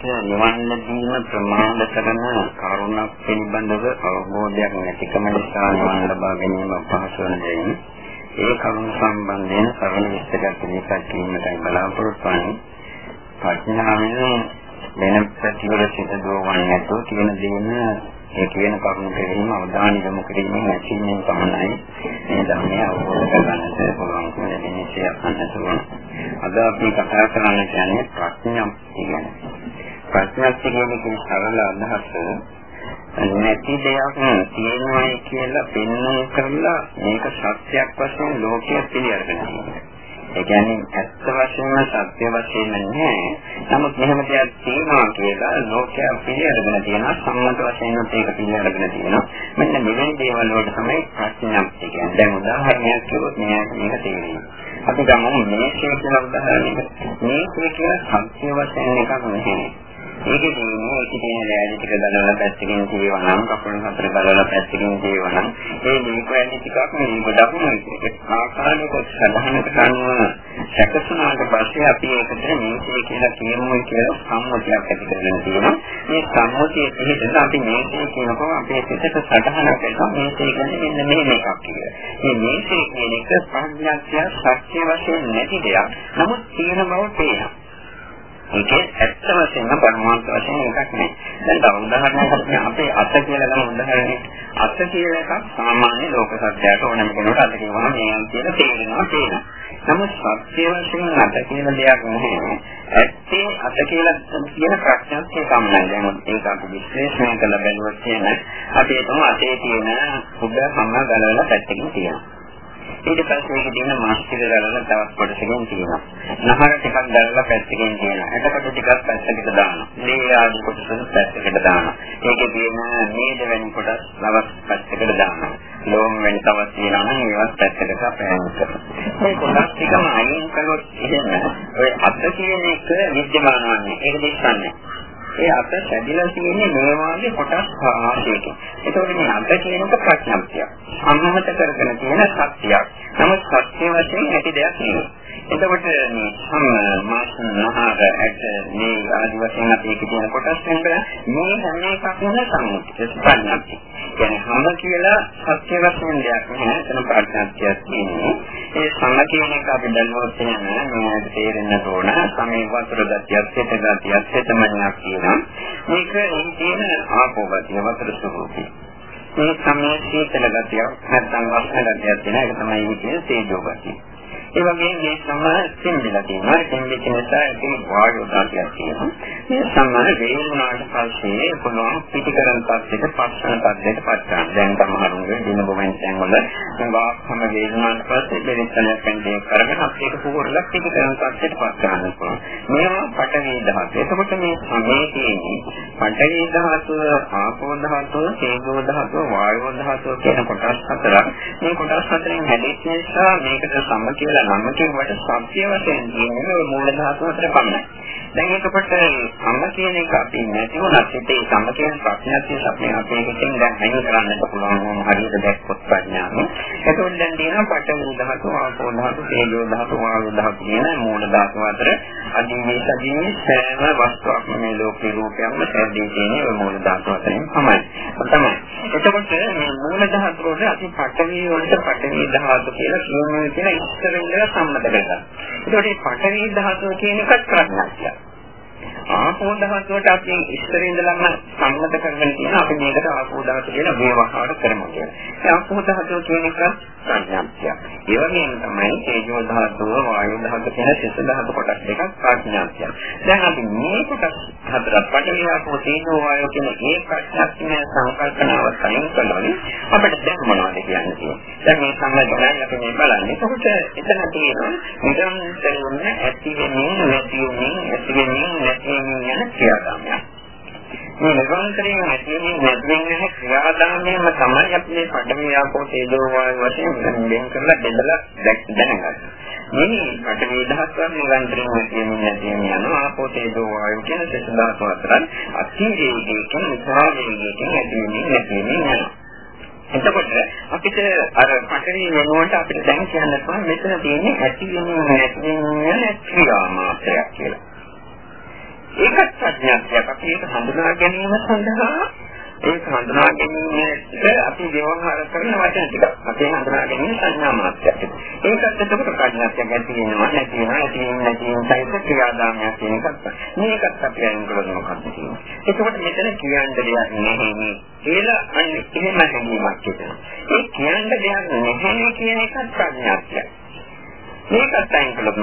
නිවන් ලැබීම ප්‍රමාද කරන කරුණක් පිළිබඳව අවබෝධයක් නැතිකම නිසා නිවන් ලබා ගැනීම අපහසු වන දෙයින් ඒ කරුණ සම්බන්ධයෙන් සරල විස්තරයක් පිළිපැත් කිරීමටයි බලාපොරොත්තු වන්නේ. ප්‍රඥාවෙන් වෙන ප්‍රතිවල සිට දෝවන්නේ නැතුව කියන දේන ඒ කියන කරුණ කෙරෙහිම අවධානය යොමු කිරීමෙන් ඇතිවෙන පමණයි මේ ධර්මය අවබෝධ කරගන්නට පුළුවන්කම ලැබෙන විශේෂයක් අන්නතුන. අද අපි කතා කරන්න කියන්නේ ප්‍රඥාප්තිය ගැන. ප්‍රඥාප්තිය කියන එකේ සරල අදහස නැති දෙයක් තියෙනවායි කියලා පෙන්වන්න කරලා මේක සත්‍යයක් වශයෙන් ලෝකයේ පිළිඅරගෙන ඒ කියන්නේ ඇත්ත වශයෙන්ම සත්‍ය වශයෙන් නැහැ. නමුත් මෙහෙම දෙයක් තියෙනවා කියලා ලෝකයා පිළිඅරගෙන තියෙනවා සම්මත වශයෙන් ඒක පිළිඅරගෙන තියෙනවා. මෙන්න මෙවැනි දේවල් වලට තමයි ප්‍රඥාප්තිය කියන්නේ. දැන් උදාහරණයක් කිව්වොත් මේක තේරෙනවා. අපි ගමු මේකේ කියලා උදාහරණයක්. මේකේ කියලා සත්‍ය වශයෙන් එකක් නෙමෙයි. ඒකේ මේ ඒකේ තියෙන ලෑලි ටික බලලා පැත්තකින් කියවනම් කකුල් හතර බලලා පැත්තකින් කියවනම් ඒ දීපයන් ටිකක් මේ ගොඩක් ආකාරයක සඳහනකට අනුව සැකසුනාට පස්සේ අපි ඒකට මේකේ කියලා කියමු කියලා සම්මතියක් ඇති කරගෙන තියෙනවා. මේ සම්මතිය පිළිබඳව අපි මේකේ කියනකොට අපේ පිටට සටහනක් එනවා මේකේ කියන්නේ මෙන්න මෙහෙම එකක් කියලා. මේ මේකේ කියන එක ප්‍රඥාක්ෂය සත්‍ය වශයෙන් නැති දෙයක්. නමුත් තියෙන බව පේනවා. ඒකේ ඇත්ත වශයෙන්ම පරමාර්ථ වශයෙන් එකක් නෑ. දැන් තව උදාහරණයක් අපි අපේ අත කියලා ගමු උදාහරණයක්. අත කියලා එකක් සාමාන්‍ය ලෝක සත්‍යයට ඕනම කෙනෙකුට අත කියවම මේන් කියලා තේරෙනවා තේරෙනවා. නමුත් සත්‍ය වශයෙන් අත කියන දෙයක් නැහැ. ඇත්තේ අත කියලා කියන ප්‍රශ්නයක් තමයි. දැන් ඒක අපි විශ්ලේෂණය කරලා බැලුවොත් එහෙම අපි හිතමු අතේ තියෙන උඩ හැම ගලවලා පැත්තකින් තියෙනවා. ඊට පස්සේ ඒක දින මාස් ටික දාලා තවත් කොටසකින් තියෙනවා. නහර ටිකක් දාලා පැත්තකින් තියෙනවා. එතකොට ටිකක් පැත්තකට දානවා. මේ ආදි කොටස පැත්තකට දානවා. ඒකේ තියෙන නේද වැනි කොටස් ලවස් පැත්තකට දානවා. ලෝම වැනි තවත් තියෙනවා නම් ඒවත් පැත්තකට අපෑන් කරනවා. මේ කොටස් ටිකම අයින් කළොත් එහෙම ඔය අත කියන එක විද්‍යමාන වන්නේ. ඒක දිස්සන්නේ. ඒ අත සැදිලා තියෙන්නේ මේ වාගේ කොටස් ආශයකින්. ඒකෝට මේ අත කියන එක ප්‍රඥාප්තියක්. සම්මත කරගෙන තියෙන සත්‍යයක්. නමුත් සත්‍ය වශයෙන් ඇති දෙයක් නෙවෙයි. එතකොට මේ සම් මාසනහර ඇට මේ ආදි වශයෙන් අපි කියන කොටස් වෙන මේ හැම එකක්ම සම්මුතිය ප්‍රඥාප්තිය. කියන්නේ හැම කියලා සත්‍ය වශයෙන් දෙයක් නෑ. එතන ප්‍රඥාප්තියක් තියෙන්නේ. ඒ සම කියන එක අපි දැනුවත් වෙන මේකට තේරෙන්න ඕන. සමේ වතුර ගතියක්, සෙත ගතියක්, සෙතමනියක් කියනවා. මේක ඒ කියන ආපෝ ගතිය වතුර ස්වභාවය. මේ සමයේ සීතල ගතියක් නැත්නම් වස්න ගතියක් තියෙන එක තමයි මේ කියන තේජෝ ගතිය. ඒ වගේම මේ සම්මාන සිම්බිලා තියෙනවා. සිම්බිච්ච නිසා ඒක වායු දාතියක් තියෙනවා. මේ සම්මාන වේලුණාට පස්සේ කොනවා පිටිකරන තත්ත්වයට පස්සන තත්ත්වයට පත් කරනවා. දැන් තමහරුගේ දින බොමෙන් තැන් වල වාක්කම වේලුණාට පස්සේ බෙරිස්සලයක් කන්දේ කරගෙන අපිට පුරලා පිටිකරන තත්ත්වයට පත් කරන්න පුළුවන්. මේවා පටවි දහස. එතකොට මේ සමේ තියෙන්නේ පටවි ධාතුව, ආපෝ ධාතුව, තේජෝ ධාතුව, වායෝ ධාතුව කියන කොටස් හතරක්. මේ කොටස් හතරෙන් හැදෙච්ච නිසා මේකට සම කියලා නම් කියවට සත්‍ය වශයෙන් කියන්නේ මූල ධාතු අතර පමණයි. දැන් එතකොට සම්ම කියන එක අපි නැති වුණත් ඒ සම්ම කියන ප්‍රඥාත්මක සත්‍යය අපේ හිතෙන් දැන් අයින් කරන්නත් පුළුවන් වුණ හරියට දැක්කොත් ප්‍රඥාව. එතකොට දැන් තියෙනවා පඨවි ධාතු, ආපෝ ධාතු, තේජෝ ධාතු, වායු ධාතු කියන මූල ධාතු අතර අදීමේ සදීමේ සෑම වස්තුවක්ම මේ ලෝකේ රූපයක්ම සැදී තියෙන ඒ මූල ධාතු අතරින් තමයි. තමයි. එතකොට මේ මූල ධාතු වල අපි පඨවි වලට පඨවි ධාතු කියලා කියන්නේ කියන ඉස්සරින් ඉඳලා සම්මත කරගන්න. ඒකට මේ පඨවි ධාතුව කියන එකත් ප්‍රඥාක්තිය. ආපෝ ධාතුවට අපි ඉස්සර ඉඳලම සම්මත කරගෙන තියෙන අපි මේකට ආපෝ ධාතුව කියන ව්‍යවහාර කරමු කියලා. ඒ ආපෝ ධාතුව කියන එක ප්‍රඥාක්තිය. ඒ වගේම තමයි තේජෝ ධාතුව, වායු ධාතුව කියන සිත ධාතු කොටස් දෙකක් ප්‍රඥාක්තිය. දැන් අපි මේ කොටස් හතරක් පටවිය ආපෝ තේජෝ වායු කියන ඒ ප්‍රඥාක්තිය සංකල්පනාව සයින් කරනවා. අපිට දැන් මොනවද කියන්නේ? දැන් මේ සම්බන්ධයෙන් අපි මේ බලන්නේ. එතකොට එතන තියෙනවා නිරන්තරයෙන්ම ඇති වෙමින් නැති වෙමින් ඇති වෙමින් නැති වෙමින් යන ක්‍රියාදාමයක්. මේ නිරන්තරයෙන් ඇති වෙමින් නැති වෙමින් යන ක්‍රියාදාමයම තමයි අපි මේ පඩමේ ආපෝ තේජෝ වායු වශයෙන් වෙන් කරලා බෙදලා දැනගන්නේ. මේ පඩමේ දහස්වල නිරන්තරයෙන් ඇති වෙමින් නැති වෙමින් යන ආපෝ තේජෝ වායු කියන දෙක ධාතු අතර අතිරේකයෙන් විපාක වේගයෙන් ඇති වෙමින් නැති වෙමින් යනවා. එතකොට අපිට අර පටවි වෙනුවට අපිට දැන් කියන්න පුළුවන් මෙතන තියෙන්නේ ඇති වෙන නැති වෙන ක්‍රියා මාත්‍රයක් කියලා. ඒකත් ප්‍රඥාවක්. අපි ඒක හඳුනා ගැනීම සඳහා ඒක හඳුනා ගැනීමට අපි ව්‍යවහාර කරන වචන ටික. අපි හඳුනා ගැනීම සංඥා මාත්‍රයක්. ඒකත් එතකොට ප්‍රඥාවක් ඇති වෙනවා නැති වෙනවා ඇති වෙනවා නැති වෙනවා සහිත ක්‍රියාදාමයක් කියන එකත්. මේකත් අපි අයින් කරලා මොකක්ද කියන්නේ. එතකොට මෙතන කියන්න දෙයක් නැහැ කියලා අන්න එහෙම හැඟීමක් හිතෙනවා. ඒ කියන්න දෙයක් නැහැ කියන එකත් ප්‍රඥාවක්. මේකත් අයින් කළොත්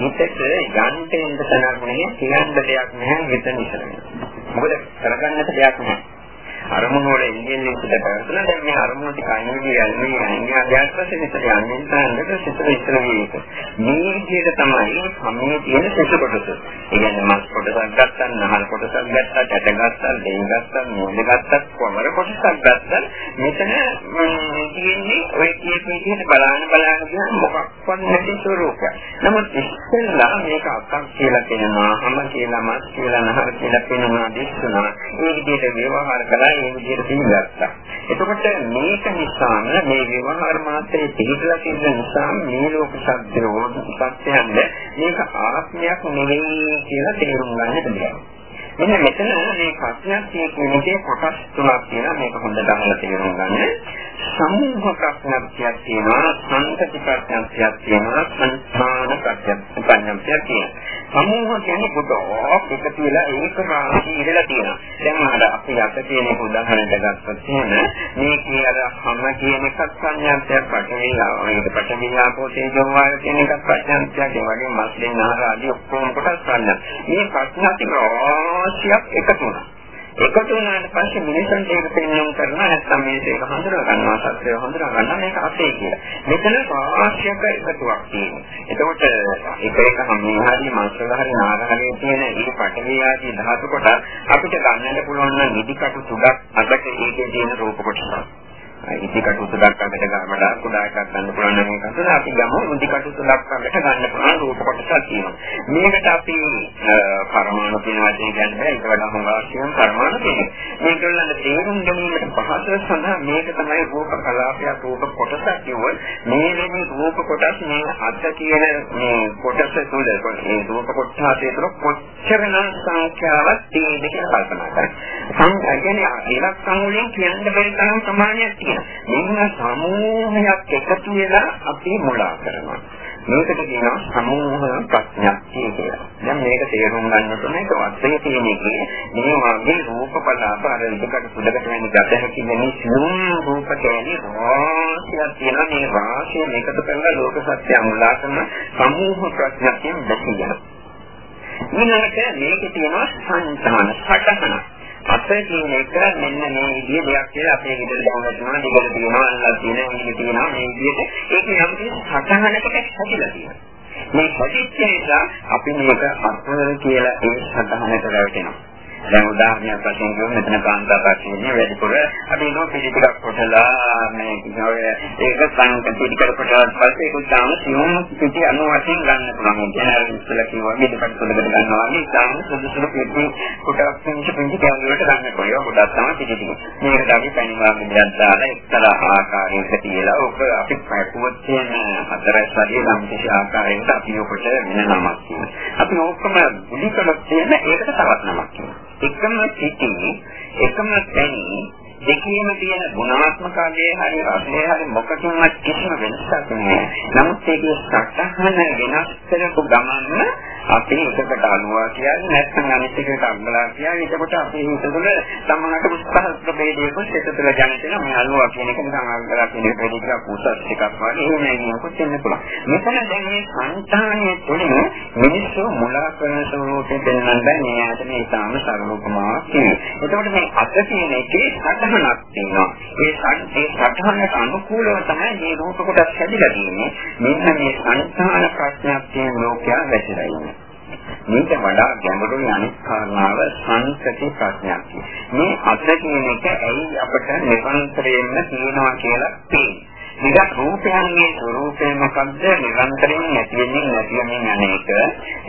මොකද වෙන්නේ? හිතට යන්න එන්න තනක් නැහැ කියන්න දෙයක් නැහැ හිත නිසා. මොකද කරගන්නට දෙයක් නැහැ. අරමුණු වල ඉන්නේ ඉස්සර කරලා දැන් මේ අරමුණු ටික අනිවිද යන්නේ යන්නේ අධ්‍යාත්ම පස්සේ මෙතන යන්නේ නැත්නම් සිත ඉස්සර වේක. මේ විදිහට තමයි සමයේ තියෙන සිත කොටස. ඒ කියන්නේ මස් කොටසක් ගත්තා, නහල් කොටසක් ගත්තා, ඇට ගත්තා, දෙයි ගත්තා, මූල ගත්තා, කොමර කොටසක් ගත්තා. මෙතන තියෙන්නේ ඔය කියපු විදිහට බලාන බලාන ගියාම මොකක්වත් නැති ස්වરૂපයක්. නමුත් ඉස්සෙල්ලා මේක අක්කක් කියලා කියනවා, හැම කියලා මස් කියලා නහල් කියලා කියනවා දිස්සනවා. මේ විදිහට ව්‍යවහාර කළා ඒ විදිහට පිළිගත්තා. එතකොට මේක නිසාම මේ විවහාර මාත්‍රයේ පිළිදලා තියෙන නිසා මේ ලෝක සත්‍යෝ සත්‍යයන්ද මේක ආත්මයක් නෙවෙයි කියලා තේරුම් ගන්නට බෑ. මෙන්න මෙතන මේ ප්‍රඥාක්ෂය කියන්නේ කොටස් තුනක් තියෙනවා මේක හොඳට අහලා තේරුම් ගන්න. සමූහ ප්‍රඥාක්ෂයක් තියෙනවා, සංකති ප්‍රඥාක්ෂයක් තියෙනවා, සංස්ථාන ප්‍රඥාක්ෂයක් තියෙනවා. සමූහ කියන්නේ පොතක් එකතු වෙලා ඒක රාශී ඉඳලා තියෙනවා. දැන් අර අපි යට තියෙන උදාහරණයක් ගත්තොත් එහෙම මේ කියන අර හැම කියන එකක් සංඥාන්තයක් පටවිලා ඒක පටවිලා පොතේ ජෝවාය කියන එකක් ප්‍රඥාන්තයක් ඒ වගේ මස්ලෙන් ආහාර ආදී ඔක්කොම කොටස් ගන්න. මේ ප්‍රඥාති රාශියක් එකතු වෙනවා. එකතු වුණාට පස්සේ මිනිසුන්ට ඒක පෙන්වන්න කරනවා නැත්නම් මේක ඒක හඳුනා ගන්නවා සත්‍යය හඳුනා ගන්නවා මේක අපේ කියලා. මෙතන ආශ්‍යක එකතුවක් තියෙනවා. එතකොට එක එක හැමෝහරි මාසවල හරි නාගහරේ තියෙන ඊට පටවිය ආදී ධාතු කොට අපිට ගන්නට පුළුවන් නම් නිදිකටු තුඩක් අදට ඒකේ තියෙන රූප කොටසක්. ඉදිකටු තුනක් අගට ගමඩා කුඩා එකක් ගන්න පුළුවන් නම් ඒක අතන අපි ගමු ඉදිකටු තුනක් අගට ගන්න පුළුවන් රූප කොටසක් තියෙනවා. මේකට අපි පරමාණු කියන වචනේ කියන්නේ ඒක වඩා හොඳ ආශ්‍රයන් පරමාණු කියන්නේ. මේකවල තේරුම් ගැනීමට පහසු සඳහා මේක තමයි රූප කලාපයක් රූප කොටසක් කියවල මේ වෙනි රූප කොටස් මේ අත් කියන මේ කොටස තුල මේ රූප කොටස අතර කොච්චරනම් සංඛ්‍යාවක් තියෙනද කියලා කල්පනා කරන්න. සංඛ්‍යා කියන්නේ ඉලක්කම් වලින් කියන්න බැරි තරම් ප්‍රමාණයක් තියෙනවා. මෙන්න සමූහයක් එකතු වෙලා අපි මුලා කරනවා. මේකට කියනවා සමූහ ප්‍රඥප්තිය කියලා. දැන් මේක තේරුම් ගන්නකොට මේක වස්තේ තියෙන එකේ මේ වගේ රූප කලාප අර ඉදකට සුදකට වෙන ගත හැකි වෙන සියුම් රූප කැලේ රාශියක් තියෙන මේ රාශිය මේකට කරලා ලෝක සත්‍ය අමුලා කරන සමූහ ප්‍රඥප්තියෙන් දැකියන. ඊළඟට මේකේ තියෙනවා සංසාන සටහන. අත කියන එක මෙන්න මේ විදිහේ දෙයක් කියලා අපේ හිතේ දැනගන්නවා දෙකල තියෙනවා අල්ලලා තියෙනවා මේක තියෙනවා මේ විදිහට. ඒක යම් කිසි සටහනකට හැදිලා තියෙනවා. මේ හැදිච්ච නිසා අපි මේක අත්වල කියලා ඒ සටහනට රැවටෙනවා. දැන් උදාහරණයක් වශයෙන් කියමු මෙතන කාන්තා පස්සේ වැඩිපුර අපි නෝ පිළිතුරක් කොටලා මේ කිනෝය ඒක සංකල්ප පිළිකර කොටලා පස්සේ ඒක උදාම සියුම් පිටි අනු වශයෙන් ගන්න පුළුවන්. ජනරල් ඉස්සලා කිව්වා මෙතන පොඩකට ගන්නවා වගේ ඉතාලම සුදුසු පිටි කොටස් පිටි පිටි කැලුවට ගන්න පුළුවන්. ගොඩක් තමයි පිටි ටික. මේකට අපි පැනිවා මිදක් දාලා එක්තරා ආකාරයකට තියලා ඔක අපි පැකුවත් තියෙන හතරස් වගේ නම් කිසි ආකාරයකට අපි ඔකට වෙන නමක් තියෙනවා. අපි ඕකම බුලිකලක් තියෙන ඒකට තවත් නමක් තියෙනවා. එකම සිටින් එකම තැනින් දෙකේම තියෙන ගුණාත්මකයේ හරි රසයේ හරි මොකකින්වත් කිසිම වෙනසක් නැහැ. නමුත් ඒකේ සටහන වෙනස් කරපු ගමන්ම අපි එකකට අනුවා කියන්නේ නැත්නම් අනිත් එකට අංගලා කියන්නේ එතකොට අපේ හිත තුළ සමානට උත්සාහ ප්‍රභේදයක සිත තුළ ජනිත වෙන මේ අනුවා කියන එක නිකන් අංගලා කියන එක දෙකක් උසස් එකක් වගේ එහෙම නෙමෙයිකොත් වෙන්න පුළුවන්. මෙතන දැන් මේ සංතානයේ තුලින් මිනිස්සු මුලා කරන ස්වරූපයෙන් පෙන්වන්න බෑ මේ ආයත මේ තාම සරලකමාවක් තියෙනවා. එතකොට මේ අත කියන එකේ සටහනක් තියෙනවා. ඒ ඒ සටහනට අනුකූලව තමයි මේ රූප කොටස් හැදිලා තියෙන්නේ. මෙන්න මේ සංස්කාර ප්‍රඥාවක් තියෙන ලෝකයක් වැටලා ඉන්නේ. මේක වඩා ගැඹුරුයි අනිත් කාරණාව සංකති ප්‍රඥාවක්. මේ අත කියන එක ඇයි අපට නිරන්තරයෙන්ම තියෙනවා කියලා පේන්නේ. නිකන් රූපයන්ගේ ස්වરૂපය මොකක්ද නිරන්තරයෙන් නැති වෙන්නේ නැති වෙන්නේ අනේක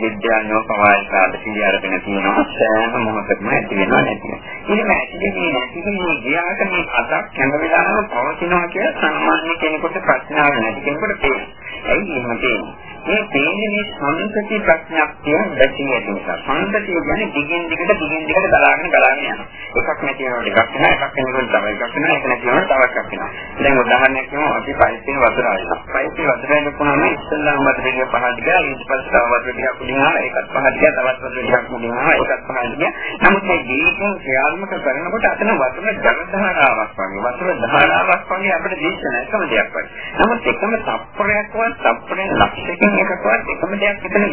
විද්‍යාඥයෝ පවායකාට පිළි අරගෙන තියෙනවා සෑම මොහොතකම ඇති වෙනවා නැති වෙනවා. ඉතින් ඇති වෙන්නේ නැති වෙන්නේ ගියාට මේ අතක් හැම වෙලාවෙම පවතිනවා කියලා සාමාන්‍ය කෙනෙකුට ප්‍රශ්නාවක් නැති කෙනෙකුට තේරෙනවා. ඇයි එහෙම තේරෙන්නේ? මේ තේන්නේ මේ සංතති ප්‍රඥාක්තිය දැකී ඇති නිසා. සංතතිය කියන්නේ දිගින් දිගට දිගින් දිගට ගලාගෙන ගලාගෙන යනවා. එකක් නැති වෙනකොට එකක් වෙනවා, එකක් වෙනකොට තව එකක් වෙනවා, එක නැති වෙනකොට තව එකක් වෙනවා. දැන් උදාහරණයක් කියමු අපි පයිප්පෙන් වතුර ආවිලා. පයිප්පෙන් වතුර එනකොටම ඉස්සෙල්ලාම වතුර ටික පහළ ගියා, ඊට පස්සේ තව වතුර ටිකක් උඩින් ආවා, ඒකත් පහළ ගියා, තවත් වතුර ටිකක් උඩින් ආවා, ඒකත් පහළ ගියා. නමුත් මේ දීපෙන් ක්‍රියාත්මක කරනකොට අතන වතුර ජල ධාරාවක් වගේ, වතුර ධාරාවක් වගේ අපිට දේශන එකම දෙයක් වගේ. නමුත් එකම තප්පරයක්වත් තප්පරෙන් ලක්ෂයකින් එකකවත් එකම දෙයක් එතන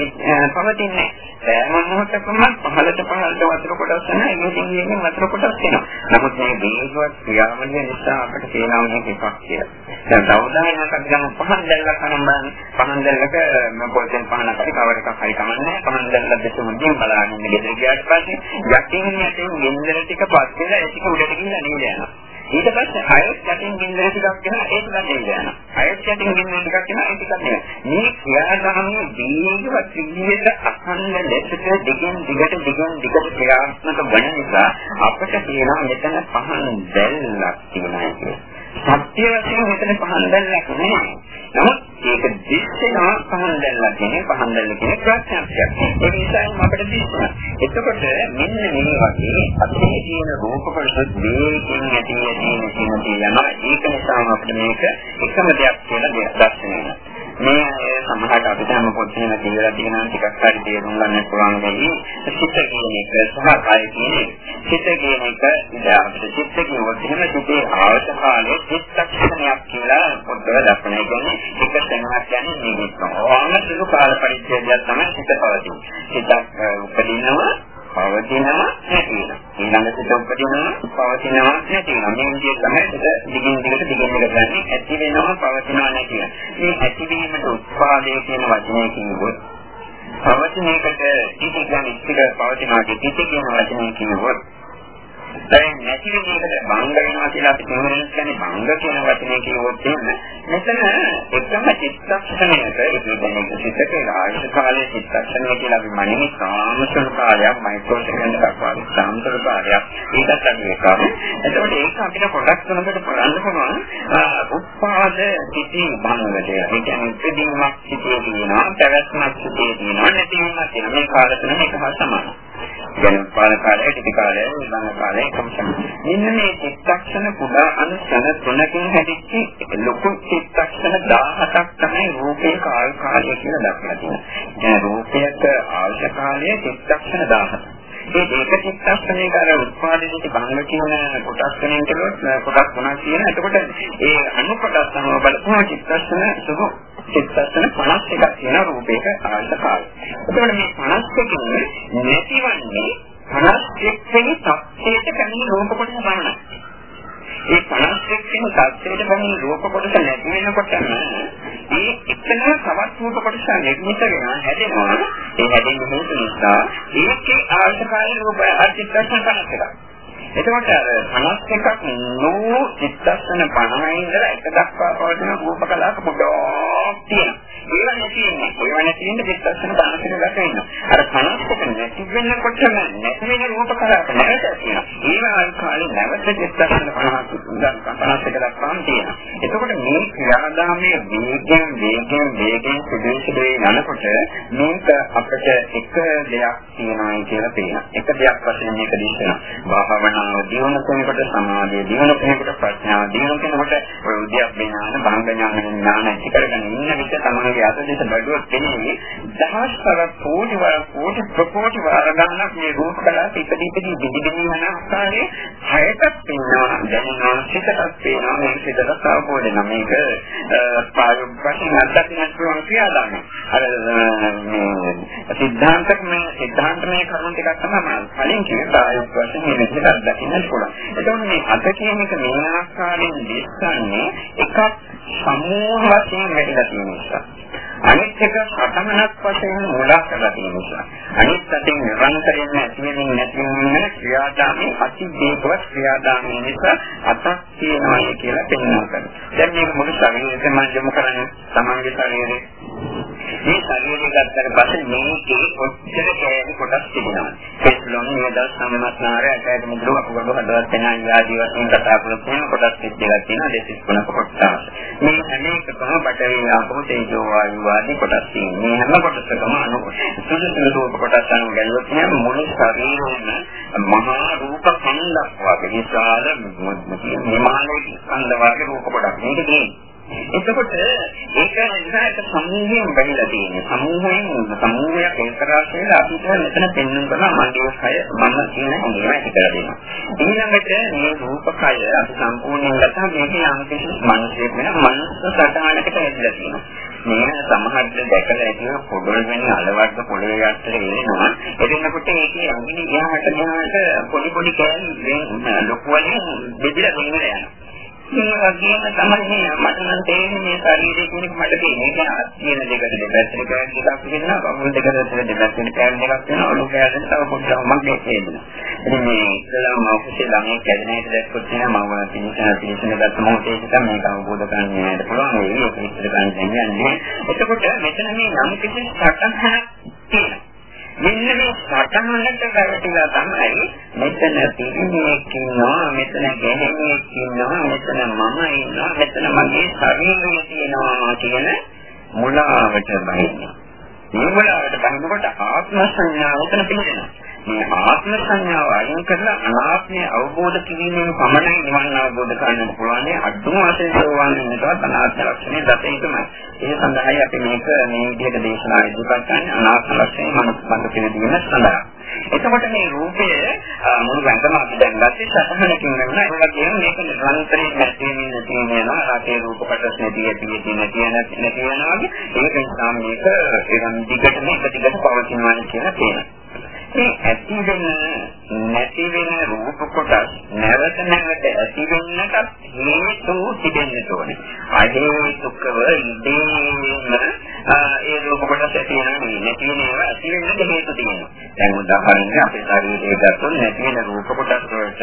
පවතින්නේ නැහැ. සෑම මොහොතකම පහළට පහළට වතුර කොටස් වෙන එකකින් එකකින් වතුර කොටස් වෙනවා. නමුත් මේ වේගවත් ක්‍රියාවලිය නිසා අපිට තේනවා මේක එකක් කියලා. දැන් තවදානයක් අපි ගමු පහන් දැල්ලක් කරන බලන්න. පහන් දැල්ලක මම පොතෙන් පහනක් හරි කවර එකක් හරි කමන්නේ. පහන් දැල්ල දෙක මුදින් බලන්න ඉන්න ගෙදර ගියාට පස්සේ යටින් යටින් ගෙන්දර ටික පස් වෙලා ඒක උඩට ගිහින් නේද යනවා. ඊට පස්සේ අයත් යටින් ගින්දර ටිකක් ගෙන ඒක ගන්න යනවා. අයත් යටින් ගින්දර ටිකක් ගෙන ඒක ගන්න. මේ ක්‍රියාදාමයේ දීර්ඝවත් විදිහට අඛණ්ඩ ලෙසට දිගින් දිගට දිගින් දිගට ක්‍රියාත්මක වන නිසා අපිට කියනවා මෙතන පහන් දැල්ලක් තියෙනවා කියලා. සත්‍ය වශයෙන් මෙතන පහන් දැල්ලක් නෑ. නමුත් ඒක දිස්සෙනවා පහන් දැල්ලා කියන්නේ පහන් දැල්ල කියන ප්‍රඥාක්ෂයක්. ඒ නිසා අපිට දිස්සනවා. එතකොට මෙන්න මේ වගේ අපේ තියෙන රූප කොටස දෙකකින් ඇති ඇති තියෙන යනවා. ඒක නිසා අපිට මේක එකම දෙයක් කියලා දැක්සන වෙනවා. මේ සමහරට අපිට හැම පොතේම කියලා තියෙනවා ටිකක් හරි තේරුම් ගන්න පුළුවන් වෙයි. සිත කියන එක සහ කය කියන එක. සිත කියන එක ඉතින් අපිට සිත කියනකොට එහෙම සිතේ අවශ්‍ය කාලයේ චිත්තක්ෂණයක් කියලා පොතේ දක්වන කියන්නේ එක තැනක් යන්නේ නිමිත්තම. ඕන සුළු කාල පරිච්ඡේදයක් තමයි සිත පවතින්නේ. සිතක් උපදිනවා පවතිනවා නැති වෙනවා. ඊළඟ සිත උපදිනවා පවතිනවා නැති වෙනවා. මේ විදිහට තමයි සිත දිගින් දිගට දිගින් දිගට යන්නේ. ඇති වෙනවා පවතිනවා නැති වෙනවා. මේ ඇතිවීමට උත්පාදය කියන වචනේ කිව්වොත් පවතින එකට ඉති කියන්නේ ඉතික පවතිනවා කියන වචනේ කිව්වොත් දැන් නැති වෙන එකට බංග වෙනවා කියලා අපි තේරුම් ගන්න බංග කියන වචනේ කියවොත් එන්න මෙතන එකම චිත්තක්ෂණයක ඒ කියන්නේ චිත්තක ආයත කාලයේ චිත්තක්ෂණය කියලා අපි මනින්නේ සාමසල කාලයක් මයික්‍රෝ සෙකන්ඩ් එකක් වගේ සාමසල කාලයක්. ඒකත් අපි එකම. එතකොට ඒක අපිට පොඩක් තුනකට බලන්න පුළුවන්. උත්පාද සිටි බංගට ඒ කියන්නේ ඉදීමක් සිටේ තියෙනවා පැවැත්මක් සිටේ තියෙනවා නැතිවීමක් තියෙනවා. මේ කාල තුන එක හා සමානයි. දැන් පාල කාලය, ටික කාලය, ඊළඟ කාලය කොහොමද? මෙන්න මේ චිත්තක්ෂණ කුඩා අනුසන තුනකින් හැදිච්ච ලොකු චිත්තක්ෂණ 17ක් තමයි රූපේ කාල කාලය කියලා දක්වලා තියෙනවා. දැන් රූපයක අවශ්‍ය කාලය චිත්තක්ෂණ 17ක්. ඒ ඒක චිත්තක්ෂණයක අර උත්පාදිත භංග කියන කොටස් වෙනින් කළොත් කොටස් තුනක් කියන. එතකොට ඒ අනු කොටස් තමයි බලපුවා චිත්තක්ෂණ සුදු චිත්තක්ෂණ 51ක් තියෙන රූපයක අවශ්‍ය කාලය. එතකොට මේ 51කින් නැතිවන්නේ 51 වෙනි තත්ත්වයට පැමිණි රූප කොටස බලනවා. ඒ 51 වෙනි තත්ත්වයට පැමිණි රූප කොටස නැති වෙනකොටම ඒ එතන තවත් රූප කොටස නිර්මිත වෙනවා හැදෙනවා. ඒ හැදෙන්න හේතු නිසා ඒකේ අවශ්‍ය කාලේ රූප අධිත්තක්ෂණ 51ක්. එතකොට අර 51ක් නෝ චිත්තස්සන 50 ඉඳලා එක දක්වා පවතින රූප කලාප පොඩක් තියෙනවා. ඒවා නැති වෙන්නේ. ඒවා නැති වෙන්නේ චිත්තස්සන 50කට ගත වෙනවා. අර 50කට නැති වෙනකොටම නැති වෙන රූප කලාප නැවත තියෙනවා. ඒවා අර කාලේ නැවත චිත්තස්සන 50ක 50ක දක්වාම තියෙනවා. එතකොට මේ ක්‍රියාදාමයේ වේගයෙන් වේගයෙන් වේගයෙන් සුදුසුදේ යනකොට මේක අපිට එක දෙයක් තියෙනවා කියලා පේනවා. එක දෙයක් වශයෙන් මේක දිස්සනවා. භාවනා ප්‍රඥාව දිනු කෙනෙකුට සමාධිය දිනු කෙනෙකුට ප්‍රඥාව දිනු කෙනෙකුට ඔය උද්‍යප්පේ ඥාන භංග ඥාන ඥාන ඇති කරගෙන ඉන්න විට තමගේ අතදෙස බැලුවොත් තේන්නේ දහස්වර කෝටි වර කෝටි ප්‍රකෝටි වර ගණනක් මේ රූප කලාප ඉපදී ඉපදී දිදිදිවි යන අවස්ථාවේ හයකට පේනවා දැනෙනවා සිතටත් පේනවා මේ සිතට අවබෝධ වෙනවා මේක ප්‍රායෝගික වශයෙන් අත්දකින්න පුළුවන් ක්‍රියාදාමය අර මේ සිද්ධාන්තක මේ සිද්ධාන්තමය කරුණු ටිකක් තමයි කලින් කිව්වේ ප්‍රායෝගික වශයෙන් මේ විදිහට දකින්නත් පුළුවන්. එතකොට මේ අත කියන එක මේ ආකාරයෙන් දිස්සන්නේ එකක් සමූහ වශයෙන් වැඩිලා තියෙන නිසා. අනිත් එක සතමනක් වශයෙන් මුලක් කරලා තියෙන නිසා. අනිත් පැත්තෙන් නිරන්තරයෙන් ඇතිවෙමින් නැතිවෙමින් ක්‍රියාදාමයේ අතිවේගවත් ක්‍රියාදාමයේ නිසා අතක් තියෙනවා කියලා පෙන්වනවා. දැන් මේ මුළු ශරීරෙම යොමු කරන්නේ තමන්ගේ ශරීරේ මේ ශරීරය ගත්තට පස්සේ මේකේ කොච්චර කැලේ කොටස් තිබෙනවද? කෙස්ලොම් නියද සම්මස්නාරය ඇටයට මුදුර අපගොඩ හදවත් වෙන ආදී වශයෙන් කතා කරලා තියෙන කොටස් දෙකක් තියෙනවා දෙසිස් තුනක කොටස්. මේ හැම එකකම බටරි ආපෝ තේජෝ වායු ආදී කොටස් තියෙනවා. මේ හැම කොටසකම අනු සුදුසු රූප කොටස් අනු ගැලුවොත් නම් මුළු ශරීරයම මහා රූප කන්දක් වගේ විශාල හිමාලයේ කන්ද වගේ රූප කොටස්. මේක තියෙනවා. එතකොට ඒක නිසා එක සමූහයෙන් බැහැලා තියෙන්නේ. සමූහයෙන් සමූහයක් එක්තරා කියලා අපිට මෙතන පෙන්වන්න කරන මගේ කය මම කියන හැඟීම ඇති කරලා දෙනවා. ඊළඟට මේ රූපකය අපි සම්පූර්ණයෙන් ගත්තාම මේකේ යම් කිසි මිනිසෙක් වෙන මනස සටහනකට ඇදලා තියෙනවා. මේ සමහරට දැකලා ඇතිව පොඩොල් වෙන අලවර්ග පොළවේ යත්තර එනවා. එතනකොට ඒකේ අංගිනි ගහකට ගහකට පොඩි පොඩි කෑලි ලොකු වලින් බෙදලා දෙන්න යනවා. මේ වගේම තමයි මට නම් තේරෙන්නේ මේ ශරීරය කියන එක මට තේරෙන්නේ. ඒක කියන දෙකට දෙපැත්තට කෑම දෙකක් වෙනවා. කකුල් දෙකට දෙපැත්තට කෑම දෙකක් වෙනවා. ඔළුව කෑම තව පොඩ්ඩක් මගේ තේරෙනවා. ඉතින් මේ ඉස්සෙල්ලාම ඔෆිසේ ළමයි කැඩෙන එක දැක්කොත් නෑ මම පිළිසන පිළිසන ගත්ත මොහොතේ තමයි මේක අවබෝධ කරගන්නට පුළුවන්. ඒක ඉස්සර ගන්න යන්නේ එතකොට මෙතන මේ නම් කිසි සටහනක් තියෙනවා. මෙන්න මේ සටහනට වැටලා තමයි මෙතන පිළිමයක් ඉන්නවා මෙතන ගැහෙනෙක් ඉන්නවා මෙතන මම ඉන්නවා මෙතන මගේ ශරීරය තියෙනවා කියන මුලාවට බහිනවා. මේ මුලාවට බහිනකොට ආත්ම සංඥාව උතන පිළිදෙනවා. මේ ආත්ම සංඥාව අයින් කරලා අනාත්මය අවබෝධ කිරීමෙන් පමණයි නිවන් අවබෝධ කරගන්න පුළුවන්. අදුම වශයෙන් සෝවාන් වෙනකොට අනාත්ම ලක්ෂණය දත යුතුමයි. ඒ සඳහායි අපි මේක මේ විදිහට දේශනා ඉදිරිපත් කරන්නේ අනාත්ම ලක්ෂණය මනස්පන්ද පිළිදීම සඳහා. එතකොට මේ රූපය මුළු වැඳම අපි දැන් ගත්තේ සතහනකින් වෙනවා. ඒ වගේම මේක නිරන්තරයෙන් නැති වෙන නැති වෙනවා. රාතේ රූප කොටස් නැති ඇති නැති නැති නැති වෙනවා. ඒක නිසා මේක ඒ දිගටම එක දිගට පවතිනවා කියලා කියනවා. මේ ඇති වෙන නැති වෙන රූප කොටස් නැවත නැවත ඇති වෙන්නට හේතු තිබෙන්න ඕනේ. අහේතුකව ඉදීම ඒ රූප කොටස් ඇති වෙනවා නැති වෙනවා ඇති වෙන්නට හේතු තියෙනවා. දැන් උදාහරණයක් අපේ ශරීරයේ ගත්තොත් නැති වෙන රූප කොටස් වලට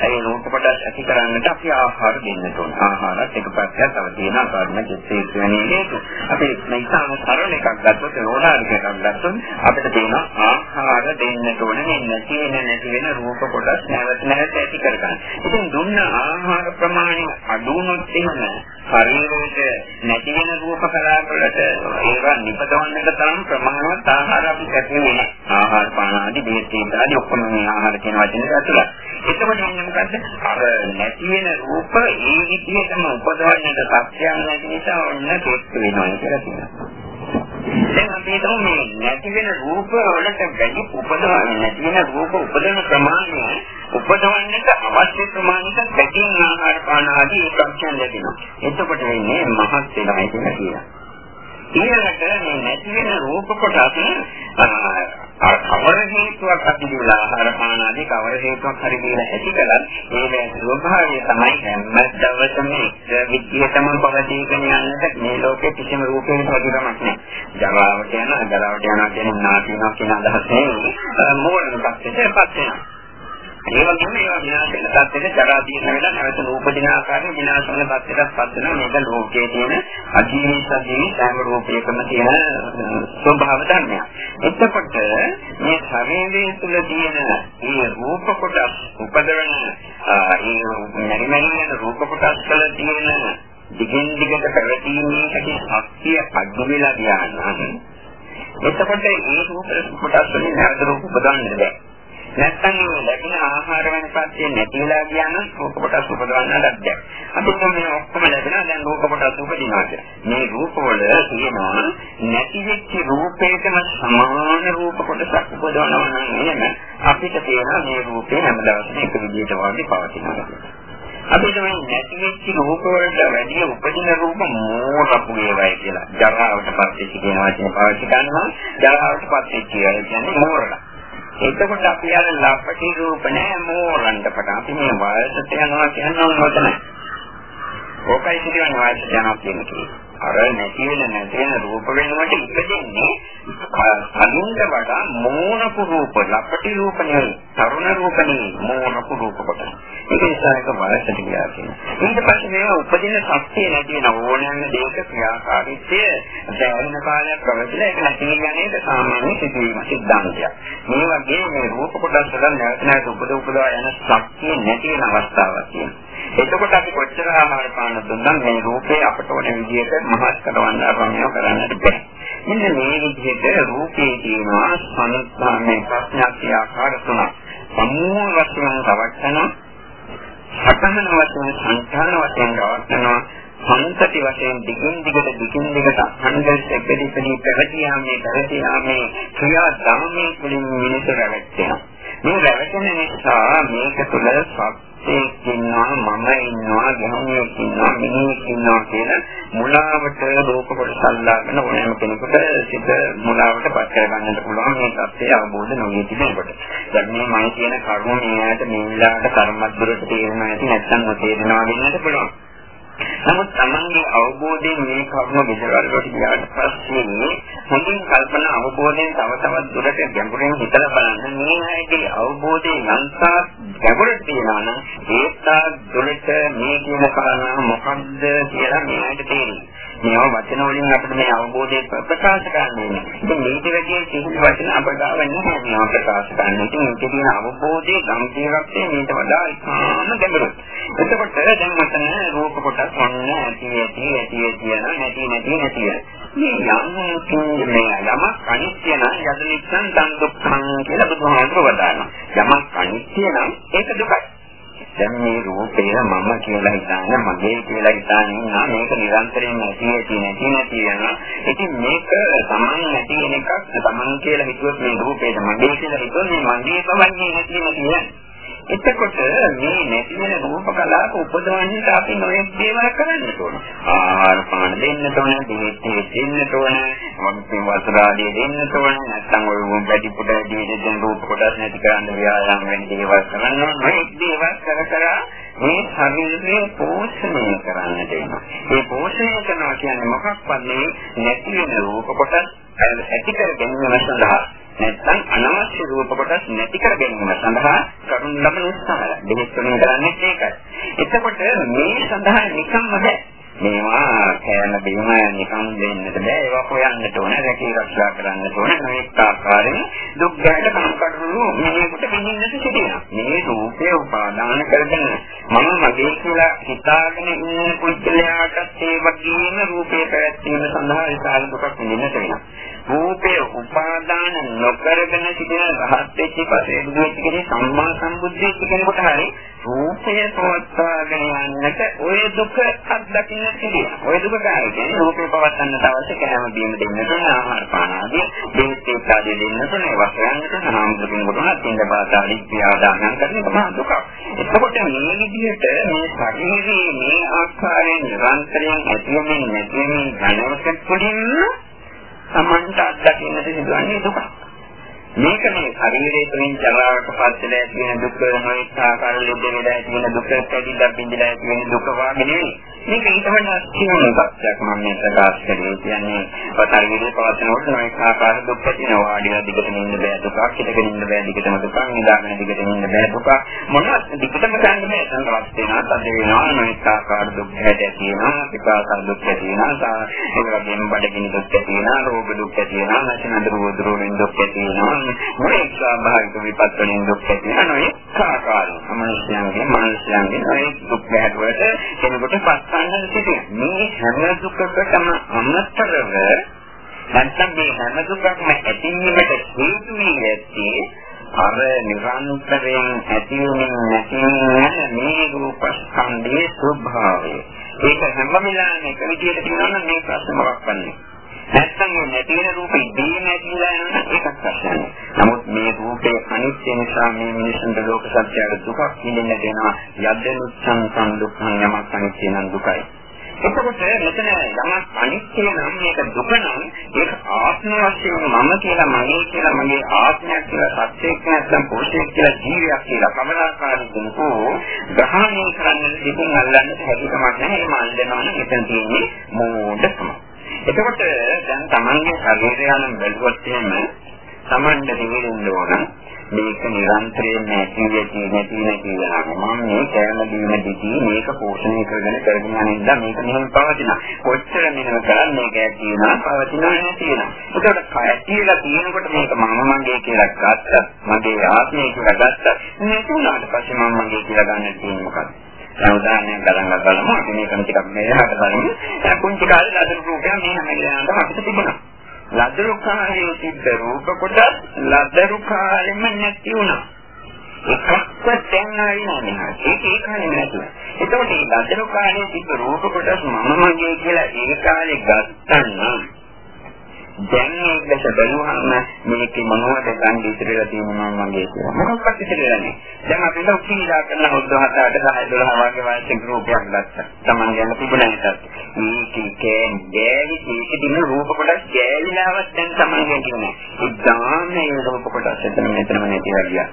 ඒ රූප කොටස් ඇති කරන්නට අපි ආහාර දෙන්න ඕනේ. ආහාරත් එකපැත්තක් තව තියෙන කර්ම චිත්තේ කියන හේතු. අපි මේ ඉතාම සරල එකක් ගත්තොත් ඕලාරික එකක් ගත්තොත් අපිට තියෙනවා ආහාර දෙන්න ඕනේ නැති වෙන නැති වෙන රූප කොටස් නැවත නැවත ඇති කරගන්න. ඉතින් දුන්න ආහාර ප්‍රමාණය අඩු වුණොත් එහෙම ශරීරයේ නැති වෙන රූප කලාපවලට ඒවා නිපදවන්නට තරම් ප්‍රමාණවත් ආහාර අපි ලැබෙන්නේ නැහැ. ආහාර පාන ආදී බේත් ආදී ඔක්කොම මේ ආහාර කියන වචනේ ඇතුළත්. එතකොට වෙන්නේ මොකද්ද? අර නැති වෙන රූප ඒ විදිහටම උපදවන්නට සත්‍යයක් නැති නිසා ඔන්න කෙස් වෙනවා කියලා කියනවා. දැන් අපි හිතමු මේ නැති වෙන රූප වලට වැඩි උපදවන්නේ නැති වෙන රූප උපදවන ප්‍රමාණය උපදවන්නට අවශ්‍ය ප්‍රමාණයට වැඩිම ආහාර පාන ආදී ඒකක්ෂණ ලැබෙනවා. එතකොට වෙන්නේ මහත් වෙනයි කියලා කියනවා. ඊළඟට මේ නැති වෙන රූප කොටස් කවර හේතුවක් අපි දිලා ආහාර පාන ආදී කවර හේතුවක් හරි කියලා ඇති කළත් ඒ වේ ස්වභාවය තමයි හැම දවසම එක විදියටම පවතිගෙන යන්නට මේ ලෝකේ කිසිම රූපයක ප්‍රතිගමක් නැහැ. ජරාවට යන, ජරාවට යන කියන නාටිනවා කියන අදහස නෙවෙයි. මෝඩකමක් පිටපත් වෙනවා. ඒ වගේම ඒවා විනාශ වෙන තත්ත්වෙට ජරා දීර්ණ වෙලා නැවත නූපදින ආකාරයෙන් විනාශ වෙන තත්ත්වයටපත් වෙනවා. මේක ලෝකයේ තියෙන අජීවී සජීවී සෑම රූපයකම තියෙන ස්වභාව ධර්මයක්. එතකොට මේ ශරීරය තුළ තියෙන මේ රූප කොටස් උපදවන ඒ මෙරිමරින රූප කොටස් වල තියෙන දිගින් දිගට පැවතීමේ හැකි ශක්තිය අඩු වෙලා ගියා නම් එතකොට මේ රූප කොටස් වලින් නැවත රූප උපදවන්න බැහැ. නැත්නම් මේ ලැබෙන ආහාර වෙන පස්සේ නැතිලා කියන රූප කොටස් උපදවන්න ලැබෙන්නේ. අපි මේ ඔක්කොම ලැබෙනවා දැන් රූප කොටස් උපදිනවා කියලා. මේ රූප වල තියෙනවා නැති වෙච්ච රූපයකම සමාන රූප කොටසක් උපදවනවා නම් එහෙම අපිට තියෙනවා මේ රූපේ හැමදාම එක විදිහට වගේ පවතිනවා. අපි තමයි නැති වෙච්ච රූප වලට වැඩි උපදින රූප මෝරපු ඒවායි කියලා. ජරාවට පස්සේ කියන වචනේ පාවිච්චි කරනවා. ජරාවට පස්සේ කියන්නේ මෝරලා. එතකොට අපි අර ලපටි රූප නෑ මෝරන්න පටන්. අපි මේ වයසට යනවා කියනවා නෝතන. ඕකයි කියන්නේ වයසට යනවා කියන්නේ. අර නැති වෙන නැති වෙන රූප වෙනුවට ඉපදෙන්නේ කලින්ද වඩා මෝනපු රූප, ලපටි රූප නෙවෙයි, තරුණ රූප නෙවෙයි, මෝනපු රූප කොට. ඒක නිසා එක වයසට ගියා කියනවා. ඊට පස්සේ මේ උපදින ශක්තිය නැති වෙන ඕනෑම දෙයක ක්‍රියාකාරීත්වය දැනෙන කාලයක් ප්‍රවැදිලා ඒක නැති යන්නේ සාමාන්‍ය සිදුවීම සිද්ධාන්තයක්. මේ වගේ මේ රූප කොටස් වල නැවත නැවත උපද උපදවා යන ශක්තිය නැති වෙන අවස්ථාවක් තියෙනවා. එතකොට අපි කොච්චර ආහාර පාන දුන්නත් මේ රූපේ අපට ඕන විදිහට මහත් කරවන්න අපමිය කරන්නට බැහැ. මෙන්න මේ විදිහට රූපේ තියෙනවා සංස්කාරයේ ප්‍රඥාක්ෂය ආකාර තුනක්. සම්මූල වශයෙන් තවටන සතහන වශයෙන් සංඛාන වශයෙන් ගවටනවා සංසති වශයෙන් දිගින් දිගට දිගින් දිගට අඛණ්ඩ සැකදීපදී පැවතියාමේ පැවතියාමේ ක්‍රියා ධර්මයේ කුලින් මිනිසු රැවටෙනවා. මේ රැවටෙන නිසා මේක තුළ සත්‍යයක් ඉන්නවා මම ඉන්නවා ගහණියක් ඉන්නවා මිනිහෙක් ඉන්නවා කියන මුලාවට ලෝක කොට සල්ලාගෙන ඕනෑම කෙනෙකුට සිත මුලාවට පත් කරගන්නට පුළුවන් මේ සත්‍යය අවබෝධ නොවී තිබෙනකොට. දැන් මේ මම කියන කර්ම මෙයාට මේ විලාට කර්මත් දුරට තේරෙනවා නැති නැත්නම් නොතේරෙනවා වෙන්නත් පුළුවන්. නමුත් Tamange අවබෝධයෙන් මේ කර්ම විදවල වලට ගියාට පස්සේ හොඳින් කල්පනා අවබෝධයෙන් තව තවත් දුරට ගැඹුරින් හිතලා බලන්න මේ ඇයිගේ අවබෝධයෙන් යන්තා ගැඹුරට තියනවා නම් ඒත් දුරට මේ කියන කාරණා මොකක්ද කියලා මේ ඇයිට තේරෙන්නේ. මේවා වචන වලින් අපිට මේ අවබෝධය ප්‍රකාශ කරන්න ඕනේ. ඉතින් මේක වැඩි සිහින වචන අපට ගාව නැහැ මේවා ප්‍රකාශ කරන්න. ඉතින් මේකේ තියෙන අවබෝධයේ ගම්භීරත්වය මේට වඩා ඉතාම ගැඹුරුයි. එතකොට දැන් මතන රූප කොටස් වන්න ඇති ඇති ඇති ඇති යන නැති නැති නැති යන. මේ යම් කින්නේ යමක් අනිත්‍ය නම් යදිනිච්ඡන් දන් දුක්ඛං කියලා බුදුහාමුදුරුවෝ වදානවා. යමක් අනිත්‍ය නම් ඒක දුකයි. දැන් මේ රූපය මම කියලා හිතන්නේ මගේ කියලා හිතන්නේ ඉන්නා මේක නිරන්තරයෙන් නැති නැති නැති නැති යනවා. ඉතින් මේක Taman නැති වෙන එකක් Taman කියලා හිතුවොත් මේ රූපේද මගේ කියලා හිතුවොත් මේ මගේ බවන්නේ නැති නැති යනවා. එතකොට මේ නැති වෙන රූප කලාප උපදවන්නට අපි නොයෙක් දේවල් කරන්න ඕන. ආහාර පාන දෙන්න ඕන, දිවිත් දෙන්න ඕන, මොකක්ද වතුර ආදී දෙන්න ඕන. නැත්නම් ඔය වැඩි පොඩ දෙන රූප කොටස් නැති කරන්න ව්‍යායාම වෙන දේවල් කරන්න ඕන. මේ දේවල් කර කර මේ ශරීරය පෝෂණය කරන්නට වෙනවා. මේ පෝෂණය කරනවා කියන්නේ මොකක්වත් නෙවෙයි නැති වෙන රූප කොටස් ඇති කර ගැනීම සඳහා නැත්නම් අනවශ්‍ය රූප කොටස් නැති කර ගැනීම සඳහා කරුණ ලබන උත්සාහය. දෙහිස් තුනේ කරන්නේ ඒකයි. එතකොට මේ සඳහා නිකම්ම බෑ. මේවා කෑම බීම නිකම් දෙන්නට බෑ. ඒවා හොයන්නට ඕන, රැකී ආරක්ෂා කරන්නට ඕන. මේක ආකාරයෙන් දුක් ගැට කම්කටොළු මේකට පිළිඳින්නට සිටිනවා. මේ රූපේ උපාදාන කරගෙන මම මගේ කියලා හිතාගෙන ඉන්න පුද්ගලයාට ඒ වගේම රූපේ පැවැත්වීම සඳහා විශාල දුකක් විඳින්නට වෙනවා. රූපේ උපාදාන නොකරගෙන සිටින රහත් වෙච්ච පසේ දුවෙච්ච කෙනෙක් සම්මා සම්බුද්ධිය කෙනෙකුට හරි රූපය පවත්වාගෙන යන්නට ඔය දුක අත්දකින්න තියෙනවා. ඔය දුක ගන්න රූපේ පවත්වන්න අවශ්‍ය කෑම බීම දෙන්න ඕන ආහාර පාන ආදී දෙවිත් ආදී දෙන්න ඕන ඒවා කරන්නට සාමුද්‍රිකින් කොට තින්ද බාධාරි ක්‍රියාදානයන් කරන මහා දුක. එතකොට මේ විදිහට මේ ශරීරයේ මේ ආකාරයෙන් නිරන්තරයෙන් ඇතිවෙමින් නැතිවෙමින් ධනවත පුදින්න Tamanට අත්දකින්නට සිදුවන්නේ දුක. මේක මේ ශරීරයේ තුලින් ජරාවට පත් වෙලා තියෙන දුක නොඑක ආකාර ලෙඩ වෙලා තියෙන දුක පැදිලා බින්දලා තියෙන දුක වාගේ නෙවෙයි. මේක ඊටම සියුම් තත්ත්වයක් මම මේ ප්‍රකාශ කරේ කියන්නේ ශරීරයේ පවතිනකොට නොඑක ආකාර දුක් තියෙනවා. ආඩිය දිගටම ඉන්න බෑ දුක, හිටගෙන ඉන්න බෑ දිගටම දුක, නිදාගෙන දිගටම ඉන්න බෑ දුක. මොනවද දිගටම ගන්න බෑ සංකල්ප වෙනවා, තද වෙනවා, නොඑක ආකාර දුක් හැදේ තියෙනවා, විපාක දුක් තියෙනවා, ඒ වගේම බඩගිනි දුක් තියෙනවා, රෝග දුක් තියෙනවා, නැතිනම් දරුවෝ දුක් තියෙනවා. මේ ස්වාභාවික විපත් වලින් දුක් ඇති වෙනවා ඒ ආකාරයෙන් මනුෂ්‍යයන්ගේ මනුෂ්‍යයන්ගේ ඒ දුක් හැදුවට කෙනෙකුට පස්සන්න සිටින මේ හැම දුකකටම අමතරව නැත්නම් මේ හැම දුකක්ම ඇතිවීමට හේතු වී ඇත්තේ අර නිරන්තරයෙන් ඇතිවෙමින් නැතිවෙන මේ රූපස්කන්ධයේ ස්වභාවය. ඒක හැම වෙලාවෙම එක විදිහට කියනවා නම් මේ ප්‍රශ්න මොකක්ද වන්නේ? නැත්නම් මේ නැති වෙන රූපේ දී නැතිලා යන එකක් ප්‍රශ්නයක්. නමුත් මේ රූපේ අනිත්‍ය නිසා මේ මිනිසුන්ට ලෝක සත්‍යයට දුකක් විඳින්න දෙනවා. යද්දනුත්සං සම් දුක්ඛං යමක් අනිත්‍ය නම් දුකයි. එතකොට මෙතන යමක් අනිත්‍ය නම් මේක දුක නම් ඒක ආත්ම වශයෙන් මම කියලා මගේ කියලා මගේ ආත්මයක් කියලා සත්‍යයක් නැත්නම් පුරුෂයෙක් කියලා ජීවියක් කියලා කමලාකාරී කෙනෙකු ග්‍රහණය කරන්න දෙකින් අල්ලන්නට හැකියාවක් නැහැ. ඒ මාන්දනවන මෙතන තියෙන්නේ මෝඩකම. එතකොට දැන් Tamange ශරීරය යන බැලුවොත් එහෙම Tamanne දෙවිලුන්න ඕන මේක නිරන්තරයෙන් නැති වෙති නැති නැති වෙනවා. මම මේ කෑම බීම දිදී මේක පෝෂණය කරගෙන කරගෙන යන ඉඳලා මේක මෙහෙම පවතිනවා. කොච්චර මෙහෙම කරන්නේ මේක ඇති වෙනවා පවතිනවා නැති වෙනවා. ඒකට කය කියලා තියෙනකොට මේක මම මගේ කියලා ගත්තා. මගේ ආත්මය කියලා ගත්තා. නැති වුණාට පස්සේ මම මගේ කියලා ගන්න තියෙන්නේ මොකක්ද? උදාහරණයක් ගන්න බලමු. අපි මේකම ටිකක් මෙහෙට බලමු. කුංචි කාලේ ලදරු රූපයක් මේ හැම වෙලාවෙම අපිට තිබුණා. ලදරු කාලයේ තිබ්බ රූප කොට ලදරු කාලෙම නැති වුණා. එකක්වත් දැන් ආවේ නැහැ. ඒක ඒ කාලේ නැතුව. එතකොට මේ ලදරු කාලයේ තිබ්බ රූප කොටස් මම මගේ කියලා ඒ කාලේ ගත්තා දැන් මේක බැලුවහම මේකේ මොනවද ගන්න ඉතිරිලා තියෙනවා මම මගේ කියලා. මොකක්වත් ඉතිරිලා නැහැ. දැන් අපි හිතුව කීලා කරන හොද්ද හත අට 10 12 වගේ වයසක රූපයක් ගත්තා. Taman ගැන තිබුණා නේද? මේකේ කෑන් ගෑවි මේකේ දින රූප කොටස් ගෑවිලාවත් දැන් Taman ගැන කියන්නේ. ඒ ධාමයේ රූප කොටස් එතන මෙතනම නැතිලා ගියා.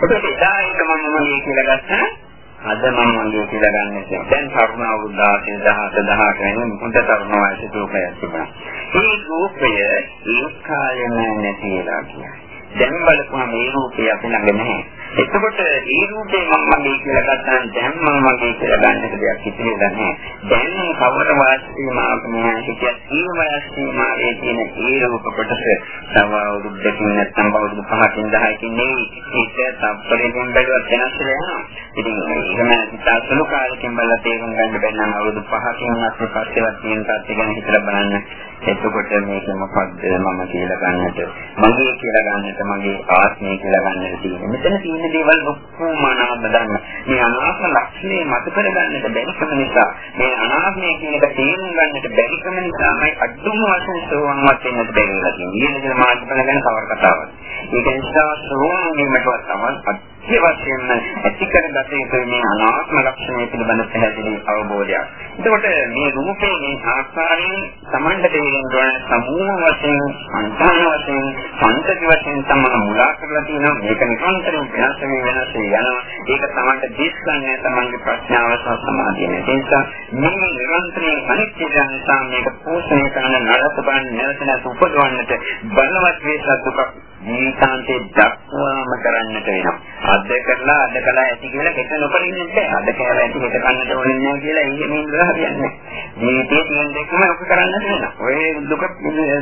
ඒකත් එදා ඒක මම මගේ කියලා ගත්තා. අද මම මගේ කියලා ගන්න ඉතින් දැන් තරුණ අවුරුදු 17 18 වෙනි මුහුද තරුණ වයසේ රූපයක් තිබුණා. මේ රූපය ඒ කාලෙම නැතිලා කියන්නේ. දැන් බලපුවම මේ රූපය අපි ළඟ නැහැ. එතකොට මේ රූපේ මම මගේ කියලා ගත්තාම දැන් මම මගේ කියලා ගන්නට දෙයක් හිතෙන්නේ නැහැ. දැන් කවර වාස්තීමාවක මම හිතිය සීම වාස්තීමාවේ තියෙන ඒ රූප කොටස තව අවුරුද්දකින් නැත්නම් අවුරුදු 5කින් 10කින් නෙවෙයි. ඒක තප්පරකින් බැලුවත් වෙනස් වෙනවා. ඉතින් එහෙම ඉතාලසලු කාලෙකින් බලලා තේරුම් ගන්න බැරි නම් අවුරුදු 5කින් අස්සේ පස්සේවත් තියෙන තාත්තේ ගැන හිතලා බලන්න. එතකොට මේක මොකක්ද මම කියලා ගන්නට මගේ කියලා ගන්නට මගේ ආත්මය කියලා ගන්නට තියෙන්නේ. මෙතන තියෙන දේවල් ඔක්කොම අනාත්ම ධර්ම. මේ අනාත්ම ලක්ෂණය මත කරගන්නට බැරිකම නිසා මේ අනාත්මය කියන එක තේරුම් ගන්නට බැරිකම නිසාමයි අඩුම වශයෙන් සෝවන්වත් වෙන්නට බැරි වෙලා තියෙන්නේ. ඊළඟ මාර්ගඵල ගැන කවර කතාවක්. ඒක නිසා සෝවන් වීමටවත් තමයි අත්‍ය වශයෙන්ම ඇති කරගත යුතු මේ අනාත්ම ලක්ෂණය පිළිබඳ පැහැදිලි අවබෝධයක්. එතකොට මේ රූපේ මේ ආකාරයෙන් සමණ්ඩ දෙවියන් වන සමූහ වශයෙන්, සංස්කාර වශයෙන්, සංතති වශයෙන් තමයි මුලා කරලා තියෙනවා. මේක නිරන්තරයෙන් වෙනස් වෙමින් වෙනස් යනවා. ඒක සමණ්ඩ දිස්සන්නේ තමන්ගේ ප්‍රඥාව සහ සමාධිය. ඒ නිසා මේ නිරන්තරයෙන් අනිත්‍ය නිසා මේක පෝෂණය කරන නරක බන් නැවත නැවත උපදවන්නට බලවත් වේසක් දුක ජීවිතාන්තයේ දක්වාම කරන්නට වෙනවා. අද කරලා අද කළා ඇති කියලා කෙට නොකරින්නේ නැහැ. අද කෑලා ඇති හෙට කන්නට ඕනේ නැහැ කියලා එහෙම ඉඳලා හරියන්නේ නැහැ. ජීවිතයේ තියෙන දෙකම ඔක කරන්නට වෙනවා. ඔය දුක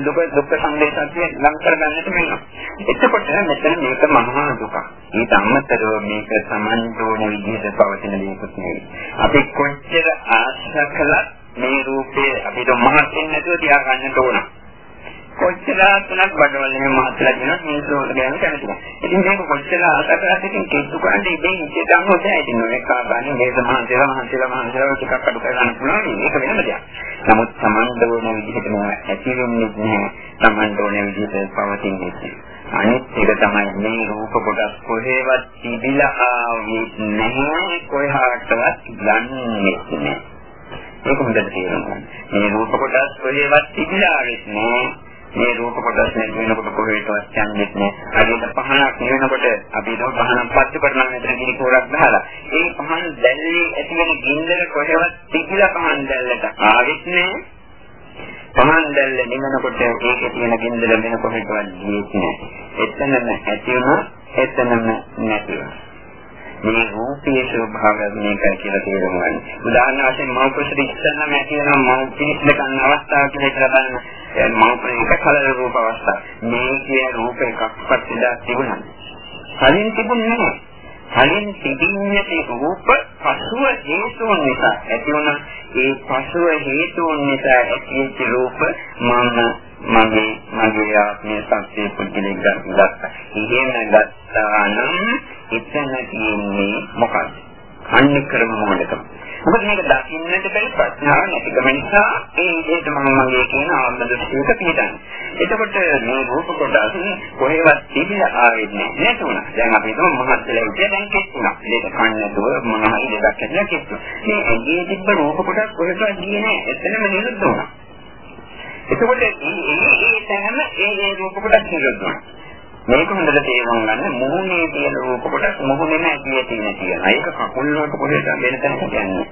දුක දුක් සංදේශات ලං කරගන්නට වෙනවා. එතකොට මෙතන මේක මහා දුකක්. ඊට අමතරව මේක සමන්තෝන විදිහට පවතින දෙයක් නෙවෙයි. අපි කොච්චර ආශා කළත් මේ රූපේ අපිට මහත් වෙන්නේ නැතුව තියාගන්නට ඕන. කොච්චර තුනක් බඩවලින් මහත්ලා කියන මිනිස්සු වල ගැන කැමතියි. ඉතින් මේක කොච්චර ආසකරත් ඉතින් කිසු කරන්නේ ඉතින් ඉච්චට අහුවද ඉතින් ඔය කාබානේ මේ සමාන්තේලා මහන්සියලා මහන්සියලා ටිකක් අඩු කරගන්න පුළුවන්. ඒක වෙනම දෙයක්. නමුත් සමන්ද වුණ විදිහට මම ඇති වෙන්නේ නැහැ. සමන්ද වුණ විදිහට පවතින්නේ නැහැ. අනිත් එක තමයි මේ රූප කොටස් කොහෙවත් තිබිලා ආවේ නැහැ කොහාටවත් ගන්නෙ නැහැ. ඒක හොඳට තේරුම් ගන්න. මේ රූප කොටස් කොහෙවත් තිබිලා ආවේ නැහැ. මේ රූප කොටස් නැති වෙනකොට කොහෙටවත් යන්නේ නැහැ. හරියට පහනක් නෙවෙනකොට අපි ඒක පහනක් පත්තු කරනවා මෙතන ගිනි කෝරක් ගහලා. ඒ පහන් දැල්ලේ ඇති වෙන ගින්දර කොහෙවත් තිබිලා පහන් දැල්ලට ආවෙත් නැහැ. පහන් දැල්ල නිමනකොට ඒකේ තියෙන ගින්දර වෙන කොහෙටවත් ගියේ නැහැ. එතනම ඇති වුණා එතනම නැති වුණා. මේ රූපයේ ස්වභාවය මේකයි කියලා තේරුම් ගන්න. උදාහරණ වශයෙන් මව කුසල ඉස්සන්නම ඇති වෙන මව පිළිස්ල ගන්න අවස්ථාව කියලා හිතලා බලන්න. මව එක කලර රූප අවස්ථාව. මේ කියන රූප එකක්වත් ඉඳලා තිබුණා. කලින් තිබුණේ නැහැ. කලින් තිබින්නේ රූප පසුව හේතුන් නිසා ඇති වුණ ඒ පසුව හේතුන් නිසා ඇතිවෙච්ච රූප මම මගේ මගේ ආත්මය සත්‍ය පුද්ගලික ගත්තා. එහෙම ගත්තා නම් එතන තියෙන්නේ මොකක්ද? අන්නේ ක්‍රම මොකටද? මොකද මේක දකින්නට බැරි ප්‍රඥාව නැතිකම නිසා ඒ විදිහට මම මගේ කියන ආත්ම දෘෂ්ටියක පිටන්නේ. එතකොට මේ රූප කොටස කොහෙවත් තිබිලා ආවේ නැහැ. නැතුණා. දැන් අපි හිතමු මහත්ලා ඉතින් දැන් කිව්ුණා. මේක කන්නේතුව මොනවයි දෙයක් කියලා කිව්වා. මේ ඇඟේ තිබ්බ රූප කොටස් කොහෙවත් ගියේ නැහැ. එතනම නිරුද්ධ වුණා. එතකොට මේ ඒ තැනම ඒ ඒ රූප කොටස් නිරුද්ධ වුණා. මේක හොඳට තේරුම් ගන්න මොහොනේ තියෙන රූප කොටස් මොහොනේ නැහැ කියන තියෙනවා. ඒක කකුල් වලට කොහෙද වෙන තැනක යන්නේ.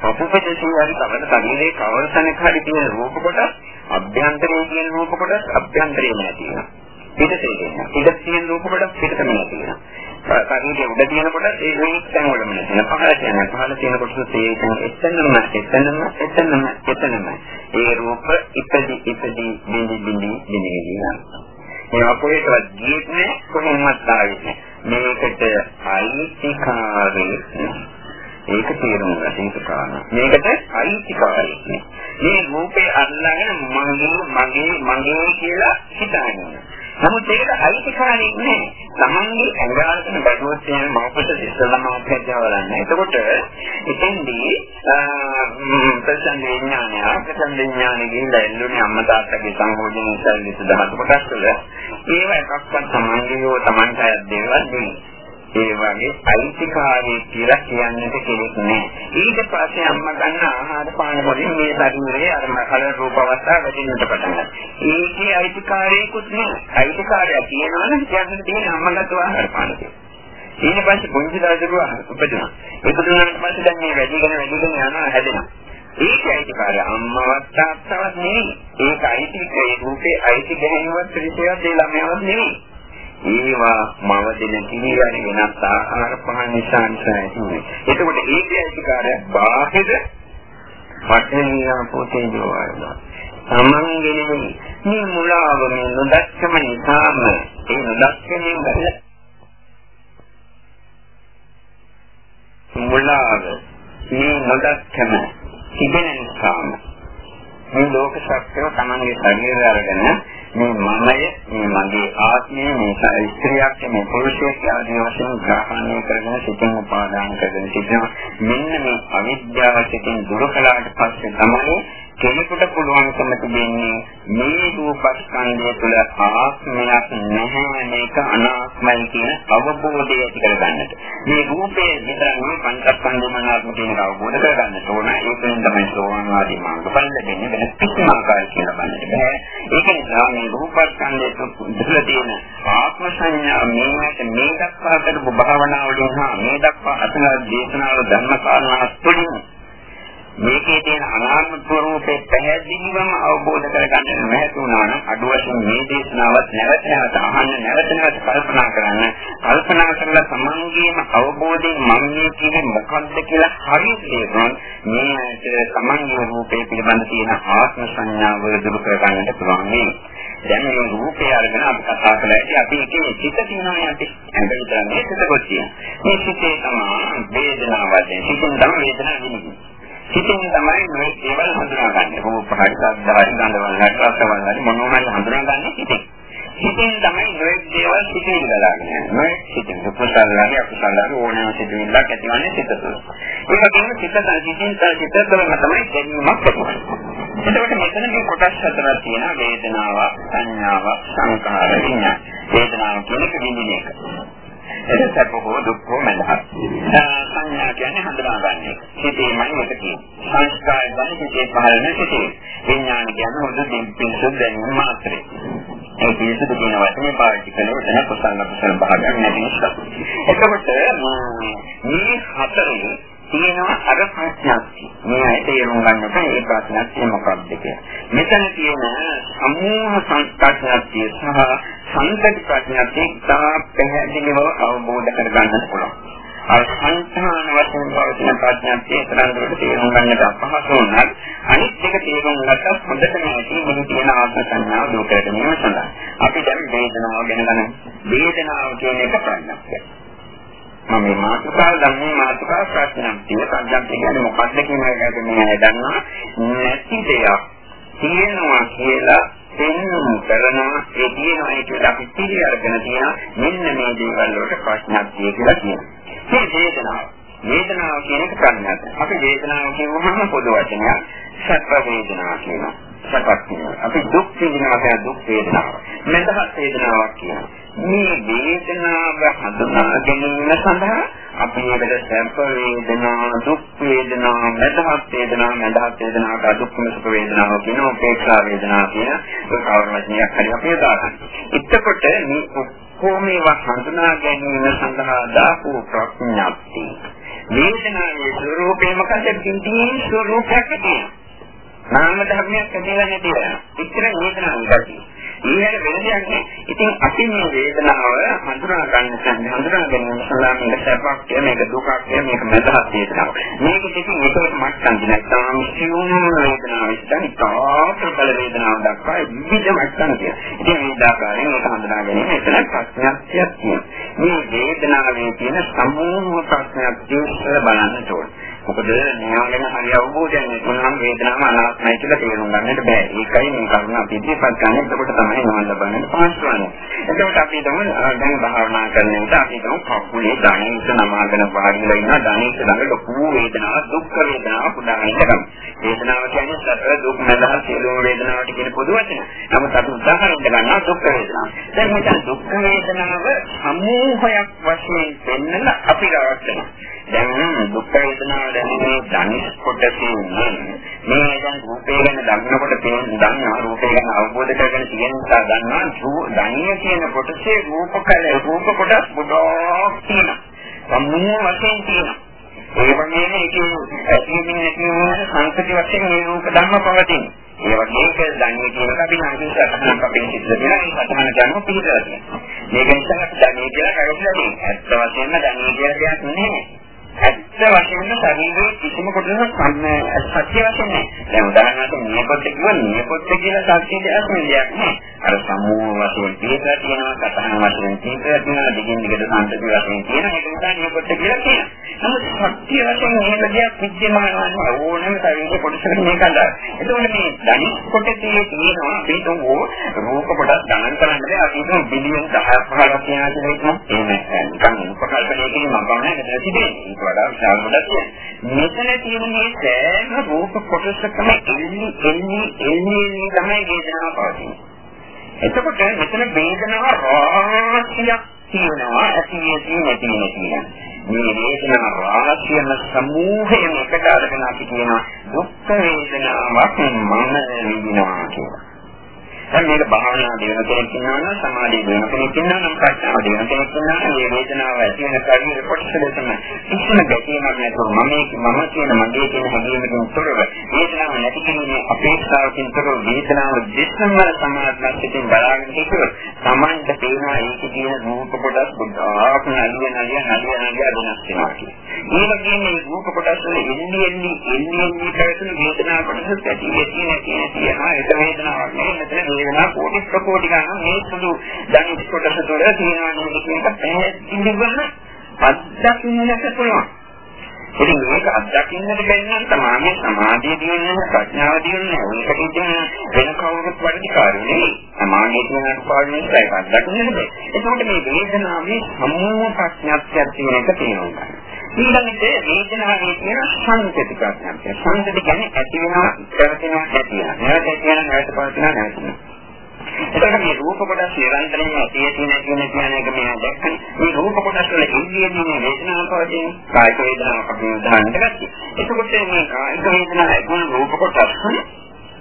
පපුපදේශී හරි කවද ශරීරයේ කවර තැනක හරි තියෙන රූප කොටස් අභ්‍යන්තරයේ තියෙන රූප කොටස් අභ්‍යන්තරයේ නැහැ තියෙනවා. පිටතේ තියෙනවා. පිටත තියෙන රූප කොට පිටතම තියෙනවා. කර්ණයේ උඩ තියෙනකොට ඒ වෙනික් තැන් වලම තියෙන පහළ තියෙන පහළ තියෙන කොටස තේරෙන එතනම එතනම එතනම එතනම ඒ රූප ඉපදි ඉපදි බිඳි බිඳි බිඳි යනවා මේ අපෝයටවත් ගියෙත් නෑ කොහොමවත් ආවේ මේකට අයිතිකාරී ඒක තේරුම් ගන්න කාරණා. මේකට අයිතිකාරී මේ රූපේ අල්ලගෙන මගේ මගේ මගේ කියලා හිතන්නේ. නමුත් ඒකට අයිතිකාරී නෑ. තමන්ගේ ඇඟාලගෙන බඩුවත් තියෙන මවකට ඉස්සලම අපහැදියා බලන්න. එතකොට එතෙන්දී ප්‍රසන්න විඥානය, ප්‍රසන්න විඥානය ගිහිල්ලා එල්ලුනේ අම්මා තාත්තගේ සංයෝජන ඉස්සල්ලි සදාහත් කොටස් වල. ඒව එකක්වත් තමන්ගේ හෝ තමන්ට දේවල් නෙවෙයි. ඒ වගේ අයිතිකාරී කියලා කියන්නට කෙනෙක් නැහැ. ඊට පස්සේ අම්මා ගන්න ආහාර පාන වලින් මේ ශරීරයේ අර මකල රූප අවස්ථාව වැඩිෙන්නට පටන් ගන්නවා. ඒකේ අයිතිකාරයෙකුත් නැහැ. අයිතිකාරය කියනවනම් කියන්න තියෙන අම්මගත ආහාර පාන ඊට පස්සේ පුංචි දරුවා උපදිනවා. ඉපදුනාට පස්සේ දැන් මේ වැඩිගෙන වැඩිගෙන යනවා හැදෙනවා. ඒක අයිතිකාරය අම්මවත් තාත්තවත් නෙවෙයි. ඒක අයිති ඒ රූපේ අයිති ගැනීමවත් පිළිසයක් දෙ ළමයාවත් නෙවෙයි. ඒවා මව දෙන කිරියන වෙනස් ආහාර පහන් නිසා නිසා එතකොට ඒකේ අධිකාරය බාහිර වටේනියා පොතේ ජෝවනවා. තමන්ගෙන මේ මුලාව මේ නොදක්කම නිසාම ඒ නොදක්කමින් ගන්න මුලාව මේ නොදක්කම තිබෙන නිසාම මේ ලෝක සත්‍යව තමන්ගේ ශරීරය අරගෙන මේ මමය මේ මගේ ආත්මය මේ ස්ත්‍රියක් මේ පුරුෂයෙක් ආදී වශයෙන් ග්‍රහණය කරගෙන සිතින් උපාදාන කරගෙන සිටිනවා. මෙන්න මේ අවිද්‍යාව සිතින් දුරු කළාට පස්සේ තමයි කෙනෙකුට පුළුවන්කම තිබෙන්නේ මේ රූපස්කන්ධය තුළ ආත්මයක් නැහැ මේක අනාත්මයි කියන අවබෝධය ඇති කරගන්නට. මේ රූපේ විතර නෙවෙයි පංචස්කන්ධ මනාත්ම කියන අවබෝධ කරගන්නට ඕන. ඒකෙන් තමයි සෝවාන් ආදී මාර්ගඵල ලැබෙන්නේ වෙන කිසිම ආකාරයක කියලා බලන්න බෑ. ඒක නිසා මේ රූපස්කන්ධය තුළ තියෙන ආත්ම සංඥා මේකට මේ දක්වා කරපු භාවනාවලින් හා මේ දක්වා අසන දේශනාවල ධර්ම කාරණා තුළින් මේකේ තියෙන අනාත්ම ස්වરૂපේ පැහැදිලිවම අවබෝධ කරගන්න නැහැතු වුණා නම් අඩු වශයෙන් මේ දේශනාවත් නැවත නැවත අහන්න නැවත නැවත කල්පනා කරන්න කල්පනා කරලා සමන්ගේම අවබෝධයෙන් මම මේ කියන්නේ මොකක්ද කියලා හරියට තේරුම් මේ සමන්ගේ රූපේ පිළිබඳ තියෙන ආත්ම සංඥාව දුරු කරගන්නට පුළුවන් නේ දැන් මේ රූපය අරගෙන අපි කතා කළාදී අපි එකේ සිත තියෙනවානේ අපි ඇඟ විතරනේ සිත කොටිය මේ සිතේ තමයි වේදනාව වශයෙන් සිතින් තමයි වේදනාව විඳින්නේ සිතින් තමයි මේ දේවල් හඳුනාගන්නේ. රූප හරි, ශබ්ද හරි, ගන්ධවල හරි, රසවල හරි මොනවා හරි හඳුනාගන්නේ සිතින්. සිතින් තමයි මේ දේවල් සිතින් ගලාගෙන යන්නේ. මේ සිතින් කුසල හරි අකුසල හරි ඕනෑම සිතින්ලක් ඇතිවන්නේ සිත තුළ. ඒ වගේම සිත සංසිතින් සිත තුළම තමයි දැනීමක් ඇතිවෙන්නේ. එතකොට මෙතන මේ කොටස් හතරක් තියෙනවා වේදනාව, සංඥාව, සංකාර, විඤ්ඤාණ. වේදනාව කියන්නේ විඳින එක. ඒක සැපකෝ දුක්ඛෝ මනහත්. සංඥා කියන්නේ හඳුනාගන්නේ. සිතේමයි මේක තියෙන්නේ. සංස්කාර කියන්නේ සිතේ පහළ නැ සිතේ. විඥාන කියන්නේ හොඳ දෙම්පින්සු දැනීම මාත්‍රේ. ඒ පිළිසුදු කියන වචනේ පාවිච්චි කරනකොට එන කුසල කුසල භාගයක් නැති නිසා. එතකොට මේ හතරේ තියෙනවා අර ප්‍රඥාක්තිය. මේ ඇයි තේරුම් ගන්නට ඒ ප්‍රඥාක්තිය මොකක්ද කියලා. මෙතන තියෙන සමූහ සංස්කාරඥාක්තිය සහ සංකල්ප ප්‍රඥාක්තිය තා පැහැදිලිව අවබෝධ කරගන්නට පුළුවන්. අර සංස්කාර වශයෙන් පවතින ප්‍රඥාක්තිය තරන්දුරට තේරුම් ගන්නට අපහසු වුණත් අනිත් එක තේරුම් ගත්තත් හොඳටම ඇති මොන තියෙන ආත්ම සංඥාව දුක ගැනීම සඳහා. අපි දැන් වේදනාව ගැන ගන්න. වේදනාව කියන එක ප්‍රඥාක්තිය. මම මේ මාතෘකාව ගන්නේ මාතෘකාව ප්‍රශ්නයක් තියෙන සංජානන කියන්නේ මොකක්ද කියන එක මේ දන්නවා නැති දෙයක් තියෙනවා කියලා පෙන්වන්න කරනවා ඒ තියෙනවා කියලා අපි පිළි අරගෙන තියෙන මෙන්න මේ දේවල් වලට ප්‍රශ්නක් කියලා කියනවා. මේ වේදනාව වේදනාව කියන එක ප්‍රඥාත. අපි වේදනාව කියවහම පොදු වචනයක් සත්‍ය වේදනාව කියනවා. සත්‍යක් කියනවා. අපි දුක් විඳිනවා කියන දුක් වේදනාව. මෙතහත් වේදනාවක් කියනවා. මේ වේදනාව හඳුනා ගැනීම සඳහා අපි ඒකට සැප වේදනා දුක් වේදනා මදහත් වේදනා මදහත් වේදනාට දුක්ඛම සුඛ වේදනාව කියන උපේක්ෂා වේදනා කියන ඒ කවර වචනයක් හරි අපි දාගන්න. එතකොට මේ ඔක්කොම ඒවා හඳුනා ගැනීම සඳහා දාපු ප්‍රඥාප්ති වේදනාවේ ස්වરૂපේ මොකද කිංතින් ස්වરૂපයක් තියෙනවා. නාම ධර්මයක් ඇදලා නැතිව. ඉතර වේදනාවක් ඊළඟ වෙන දෙයක් නෑ. ඉතින් අපි මේ වේදනාව හඳුනා ගන්න හඳුනා ගැනීම සඳහා මේක සැපක් මේක දුකක් මේක මතහත් වේදනාව. මේක දෙකෙන් එකකට මට්ටම් නැත්නම් සියුම් වේදනාව ඉස්සන් තාත්‍ර බල වේදනාව දක්වා විවිධ මට්ටම් තියෙනවා. ඉතින් මේ ආකාරයෙන් මේක හඳුනා ගැනීම එතන ප්‍රශ්නයක් තියෙනවා. මේ වේදනාවේ තියෙන සමූහ ප්‍රශ්නයක් දිහා බලන්න ඕනේ. මොකද නියාගෙන හරි අවබෝධයක් නැතුනම වේදනාව අනාත්මයි කියලා තේරුම් ගන්නට බෑ. ඒකයි මේ කරුණ අපි ඉතිපත් ගන්න. එතකොට තමයි නිවන් ලබන්නේ පාස්වන්නේ. එතකොට අපි හිතමු දැන් භාවනා කරන විට අපි හිතමු කකුලේ ධනෙට නමාගෙන වාඩිලා ඉන්න ධනෙට ළඟ ලොකු වේදනාවක් දුක් වේදනාවක් පුදාගෙන ගන්න. වේදනාව කියන්නේ සතර දුක් නැදහ සියලුම වේදනාවට කියන පොදු වචන. නමුත් අපි උදාහරණ ගන්නවා දුක් වේදනාව. දැන් මෙතන දුක් වේදනාව සමූහයක් වශයෙන් දෙන්නලා අපි ගන්නවා. දැන් දුක් වේදනාව දැනෙන්නේ ධනිස් කොටසින් මේ දැන් රූපේ ගැන දන්නකොට තේරෙන දන්නවා රූපේ ගැන අවබෝධ කරගෙන තියෙන නිසා දන්නවා ධනිය කියන කොටසේ රූප කල රූප කොටස් ගොඩක් තියෙනවා. සම්මුඛ වශයෙන් තියෙනවා. ඒ වගේම ඒකේ ඇතිවෙන නැතිවෙන සංකති වශයෙන් මේ රූප ධර්ම පවතින. ඒ වගේම ධනිය කියන අපි නම් සතහනක් අපේ සිද්ධ වෙන ඒ සතහන ගන්න පිළිදලා තියෙනවා. මේක නිසා අපි ධනිය කියලා කරුණා දෙන්නේ ඇත්ත වශයෙන්ම ධනිය කියලා දෙයක් නෙමෙයි ඇත්ත වශයෙන්ම ශරීරයේ කිසිම කොටසක් සත්‍ය වශයෙන් නැහැ. දැන් උදාහරණයක් නියපොත්ත කිව්වොත් නියපොත්ත කියලා සත්‍ය දෙයක් නෑ. අර සමූහ වශයෙන් පිළිපැද තියෙනවා, සතහන වශයෙන් පිළිපැද තියෙනවා, දිගින් දිගට සංතති වශයෙන් තියෙනවා. ඒක නිසා නියපොත්ත කියලා කියනවා. නමුත් සත්‍ය වශයෙන් මේක දෙයක් විද්‍යමාන වන්නේ ඕනෑම ශරීරයේ කොටසකට මේක අදාළ. එතකොට මේ ධනිස් කොටසේ තියෙනවා පිටුෝ රූප කොටස් ගණන් කරන්න බෑ. අපි හිතමු බිලියන් 10ක් 15ක් තියෙනවා කියලා හිතමු. එහෙම නිකන් උපකල්පනය කිරීමක් ගන්න නැහැ තිබෙන්නේ. වඩා විශාල කොටක් මෙතන තියෙන මේ සෑම රූප කොටසකම එන්නේ එන්නේ එන්නේ තමයි වේදනාව පවතින්නේ. එතකොට මෙතන වේදනාව රාශියක් තියෙනවා ඇති ඇති නැති නැති මේ වේදනා රාශියම සමූහයෙන් එකට අරගෙන අපි කියනවා දුක් වේදනාවක් මම විඳිනවා කියලා. දැන් මේක භාවනා දිනන කෙනෙක් ඉන්නවා නම් සමාධිය දිනන කෙනෙක් ඉන්නවා නම් ප්‍රඥාව දිනන කෙනෙක් ඉන්නවා නම් මේ වේදනාව ඇති වෙන කර්මයේ කොටස දෙතම කිසිම ගැටීමක් නැතුව මම මම කියන මගේ කියන හැඟීමකින් තොරව වේදනාව නැති කිරීමේ අපේක්ෂාවකින් තොරව වේදනාව දෙස්සම සමාධියෙන් බලාගෙන හිටියොත් Tamanට පේනවා ඒකේ තියෙන රූප කොටස් ගොඩාක් නලිය නලිය නලිය නලිය වෙනස් වෙනවා කියන්නේ. ඒ වගේම මේ රූප කොටස් වල එන්නේ එන්නේ එන්නේ එන්නේ පැවතුණු වේදනාව කොටස් ඇති ඇති නැති නැති යනවා ඒක වේදනාවක් නෙවෙයි මෙතන වේදනා කෝටි ප්‍රකෝටි ගන්න මේ සුදු ධනිස් කොටස තුළ තියෙනවා නේද කියන එක පැහැදිලිවම අත්දකින්නට පුළුවන්. ඉතින් මේක අත්දකින්නට බැරි නම් තමයි සමාධිය දිනන ප්‍රඥාව දිනන ඒකට ඉතින් වෙන කවුරුත් වැඩිකාරී නෙවෙයි. සමාධිය දිනන පාඩුවේ ඒක අත්දකින්නට බැහැ. ඒකෝට මේ වේදනාවේ සමූහ ප්‍රඥාත්යක් තියෙන එක තියෙනවා. ඊළඟට වේදනාවේ කියන සංකේත ප්‍රඥාත්ය. සංකේත කියන්නේ ඇති වෙනවා, පැවතෙනවා, ඇති වෙනවා. නැවත ඇති වෙනවා, නැවත පවතිනවා, නැවත වෙනවා. එතකොට මේ රූප කොටස් නිරන්තරයෙන් ඇති ඇති නැති වෙන කියන එක මේ දැක්කනේ. මේ රූප කොටස් වල ඉන්ද්‍රියදී මේ වේදනාව පවතින කායික වේදනාවක් අපි උදාහරණයක් ගත්තා. එතකොට මේ කායික වේදනාව එක්වන රූප කොටස්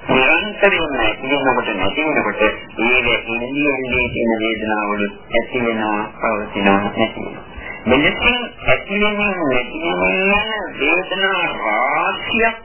නිරන්තරයෙන් නැති වෙනකොට නැති වෙනකොට ඒ ඉන්ද්‍රියන්නේ තියෙන වේදනාවල ඇති වෙනවා පවතිනවා නැති වෙනවා. මෙලෙසින් ඇති වෙන නැති වෙන වේදනා රාශියක්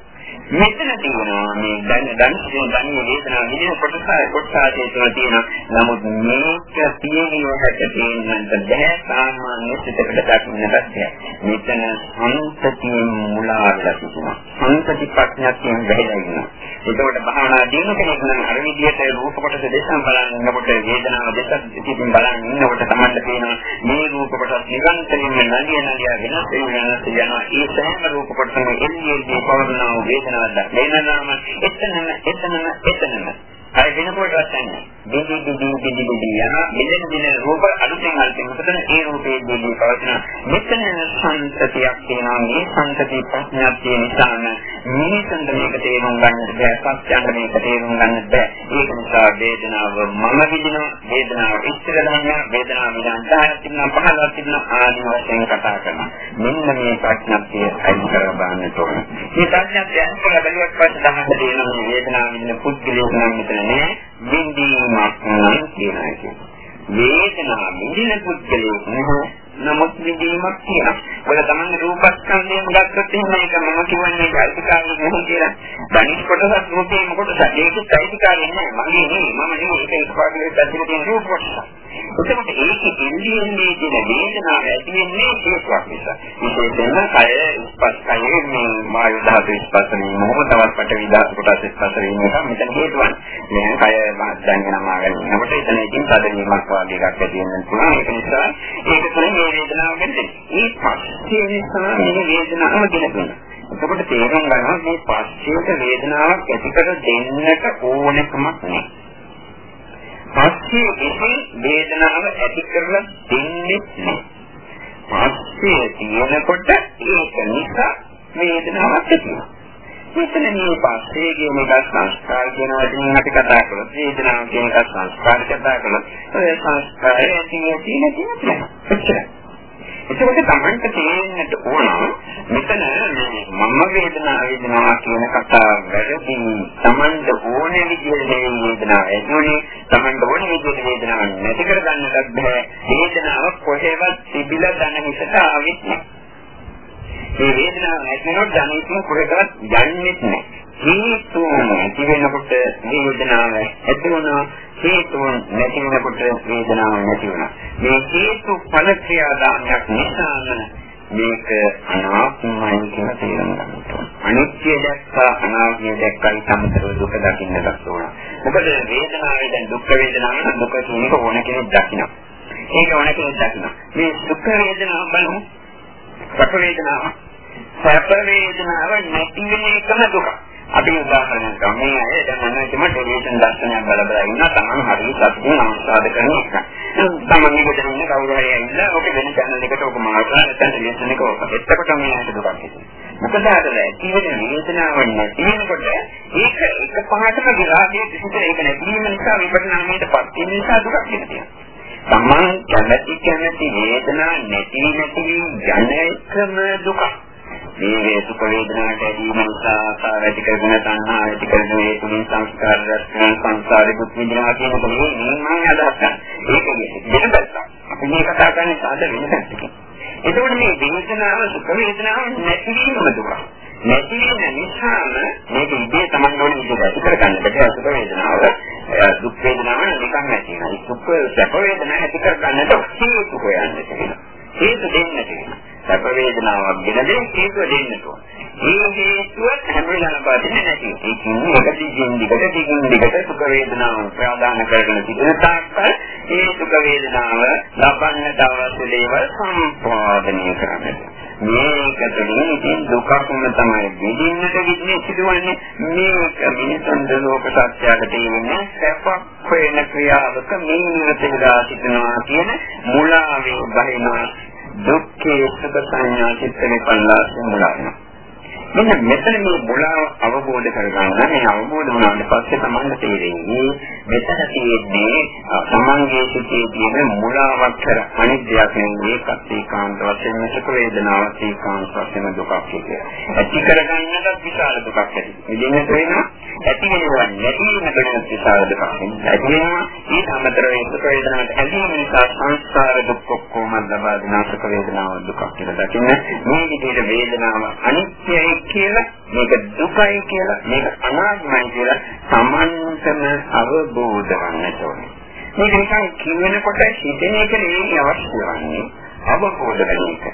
මෙතන තියෙනවා. මේ දැන් දැන් දැන් වේදනාව විදින කොටස කොටසාදී තුන තියෙන නමුත් මේක තියෙන්නේ හැට තියෙනන්ට බෑ සාමාන්‍ය සිතකට දක්වන්නට බෑ මෙතන සංතතිය මුලාවලා තිබුණා සංතති ප්‍රඥාවෙන් බැහැලා ඉන්නවා. ඒකෝට භාවනා දිනු කෙනෙක් නම් අර විදිහට රූප කොටස දෙසම බලනකොට වේදනාව දෙසක් ඉතින් බලන් ඉන්නකොට තමයි පේනවා මේ රූප කොටස් නිරන්තරයෙන්ම නලිය නලිය වෙනස් වෙනස් යනවා ඒ සෑම රූප කොටසම එන්නේ එන්නේ පවර්ණා වේදනාවක් වෙනනම එතනම එතනම එතනම. අර වෙන කොටවත් නැහැ. බිඳි බිඳි බිඳි බිඳි යන මෙලෙන් දින රූප අලුතෙන් අලුතෙන් උපතන ඒ රූපයේ බිඳි පවතින මෙතන සංතතියක් තියෙනවා. මේ සංතති ප්‍රඥාවක් තියෙන නිසාම මිනිසුන්ට මේක තේරුම් ගන්නට බෑ. සත්‍යයන්ට මේක තේරුම් ගන්නට බෑ. ඒක නිසා වේදනාව මම විඳිනවා. වේදනාව ඉස්සර ගන්නවා. වේදනාව විඳන් 10ක් තිබුණා 15ක් තිබුණා. ආදී වශයෙන් කතා කරනවා. මෙන්න මේ ප්‍රඥාප්තිය අයින් කර බලන්න ඕනේ. මේ ප්‍රඥාප්තිය අයින් කර බැලුවත් පස්සේ තමයි තේරෙනවා වේදනාව විඳින පුද්ගලයෙක් නම් මෙතන නෑ. බින්දීමක් නම් කියනවා කියන්නේ. වේදනාව විඳින පුද්ගලයෙක් නෙවෙයි. නමුත් විදීමක් තියෙනවා. ඔය තමයි රූපස්කන්ධයම ගත්තොත් එහෙම ඒක මම කියන්නේ අයිතිකාරී නෙවෙයි කියලා. ධනිස් කොටසක් රූපේම කොටසක්. ඒකත් අයිතිකාරී නෑ. මගේ නෙවෙයි. මම නෙවෙයි. ඒක එකපාරට පැත්තට තියෙන රූප කොටසක්. එතකොට ඒකේ ඉන්දියන්නේ කියන වේදනාව ඇති වෙන්නේ හේතුවක් නිසා. විශේෂයෙන්ම කය ස්පර්ශය මේ වායු ධාතු ස්පර්ශ වීම මොහොත තවත් කට විදාස කොටස් ස්පර්ශ වීම එක මෙතන හේතුවක්. මේ කය දැන් නමාගෙන එතන ඉතින් තදවීමක් වගේ එකක් ඇති වෙන්න පුළුවන්. ඒක නිසා ඒක තුළින් මේ වේදනාව ගැටේ. මේ පස්සේ නිසා මේ වේදනාව ගෙනගන්න. එතකොට තේරුම් ගන්නවා මේ පස්සේට වේදනාවක් ඇති කර දෙන්නට ඕනකමක් නැහැ. පස්සේ විසින් වේදනාව ඇති කරලා දෙන්නේ නැහැ. පස්සේ තියෙනකොට ඒක නිසා වේදනාවක් ඇති මෙතන මේ පස්සේ කියන එක සංස්කාර කියන වචනේ අපි කතා කරලා වේදනාව කියන එක සංස්කාර කතා කරලා ඒ සංස්කාරය ඇති නැති නැති නැහැ. එතකොට Tamanට තේරෙන්නට ඕන මෙතන මම වේදනාව වේදනාව කියන කතාව වැරදි. Tamanට ඕනේ විදිහට වේදනාව ඇතිවෙන්නේ Tamanට ඕනේ විදිහට වේදනාව නැති කර ගන්නටත් බෑ. වේදනාව කොහෙවත් තිබිලා දැන හිතට ආවෙත් නෑ. මේ වේදනාව නැතිනොත් දැනෙන්නේ කොහෙවත් යන්නේ නැහැ. හේතුන් ඇති වෙනකොට වේදනාව ඇති වෙනවා හේතුන් නැති වෙනකොට වේදනාව නැති වෙනවා මේ හේතු ඵල ක්‍රියාදාමයක් නිසාම මේක අනාත්මයි කියලා තේරුම් ගන්න ඕනේ. අනිත්‍ය දැක්කා අනාත්මය දැක්කයි සම්තරව දුක දකින්නට ඕන. මොකද වේදනාවේ දැන් දුක් වේදනාව නම් දුක කියන ඕන කෙනෙක් දකිනවා. ඒක ඕන කෙනෙක් දකිනවා. මේ සුඛ වේදනාව බලමු. සැප වේදනාව. සැප වේදනාව නැති වෙන එකම දුකක්. අපි උදාහරණයක් ගමු. මේ අය දැන් මොනවද ටෙලිවිෂන් දර්ශනයක් බල බල ඉන්න තමන් හරි සතුටින් ආස්වාද කරන එක. තමන් නිකන් ඉන්න කවුරු හරි ඇවිල්ලා ඔක වෙන channel එකට ඔක මාර්ගලා නැත්නම් ටෙලිවිෂන් එක ඔක. එතකොට මේ අයට දුකක් හිතෙනවා. මොකද අර ජීවන වේදනාවක් නැති වෙනකොට ඒක එක පහටම විරාගයේ කිසිත ඒක නැතිවීම නිසා විපරිණාමයට පත් වෙන නිසා දුකක් හිතෙනවා. තමන් කැමැති කැමැති වේදනා නැති නැති යන එකම දුකක්. මේ සුඛ වේදනාවට ඇදීම නිසා ආකාර ඇති කරගෙන තණ්හා ඇති කරගෙන ඒ තුලින් සංස්කාර රැස්වෙන සංසාරේ දුක් විඳිනවා කියන එක නෙවෙයි මම අදහස් කරන්නේ. ඒක වෙනදක්. අපි මේ කතා කරන්නේ සාද වෙනදක්. එතකොට මේ වේදනාව සුඛ වේදනාව නැතිවීමම දුක. හේතුව දෙන්න ඕන. මේ හේතුව හැම වෙලාවෙම පාදින්නේ නැති. ඒ කියන්නේ එක දිගින් දිගට දිගින් දිගට සුඛ වේදනාව ප්‍රාදාන කරගෙන තිබෙන තාක්කල් මේ සුඛ වේදනාව ලබන්නට අවශ්‍ය දේවල් සම්පාදනය කරන්න. මේක තුළින් ඉතින් දුකක්ම තමයි විඳින්නට විදිහේ සිදුවන්නේ මේක මිනිසුන් ලෝක සත්‍යයට තියෙන්නේ සැපක් වෙන ක්‍රියාවක මේ නිරතලා සිටිනවා කියන මුලාවේ බහිනවා දුක්ඛේ සුඛ සංඥා චිත්ත විපල්ලාසෙ මුලාවෙනවා. මෙන්න මෙතන මේ මුලාව අවබෝධ කරගන්න මේ අවබෝධ වුණාට පස්සේ තමයි තේරෙන්නේ මෙතන තියෙන්නේ සමංගයේ සිටේ තියෙන මුලාවක් කර අනිත් දෙයක් නෙවෙයි ඒකත් ඒකාන්ත වශයෙන් සුඛ වේදනාවක් ඒකාන්ත වශයෙන් දුකක් කියලා. ඇති කරගන්නට විශාල දුකක් ඇති. ඉතින් තේරෙනවා ඇති වෙනවා නැති වෙනකොට විශාල දුකක් ඇති වෙනවා ඒ සමතර සුඛ වේදනාවට ඇලීම නිසා සංස්කාර දුක් ඔක්කොම ලබා දෙන සුඛ වේදනාව දුකක් කියලා දකින්න මේ විදිහට වේදනාව අනිත්‍යයි කියලා මේක දුකයි කියලා මේක අනාත්මයි කියලා සමන්තම අවබෝධ කරගන්න ඕනේ. මේක නිකන් කියනකොට හිතෙන එක නෙවෙයි අවශ්‍ය වන්නේ අවබෝධ කරගන්න එක.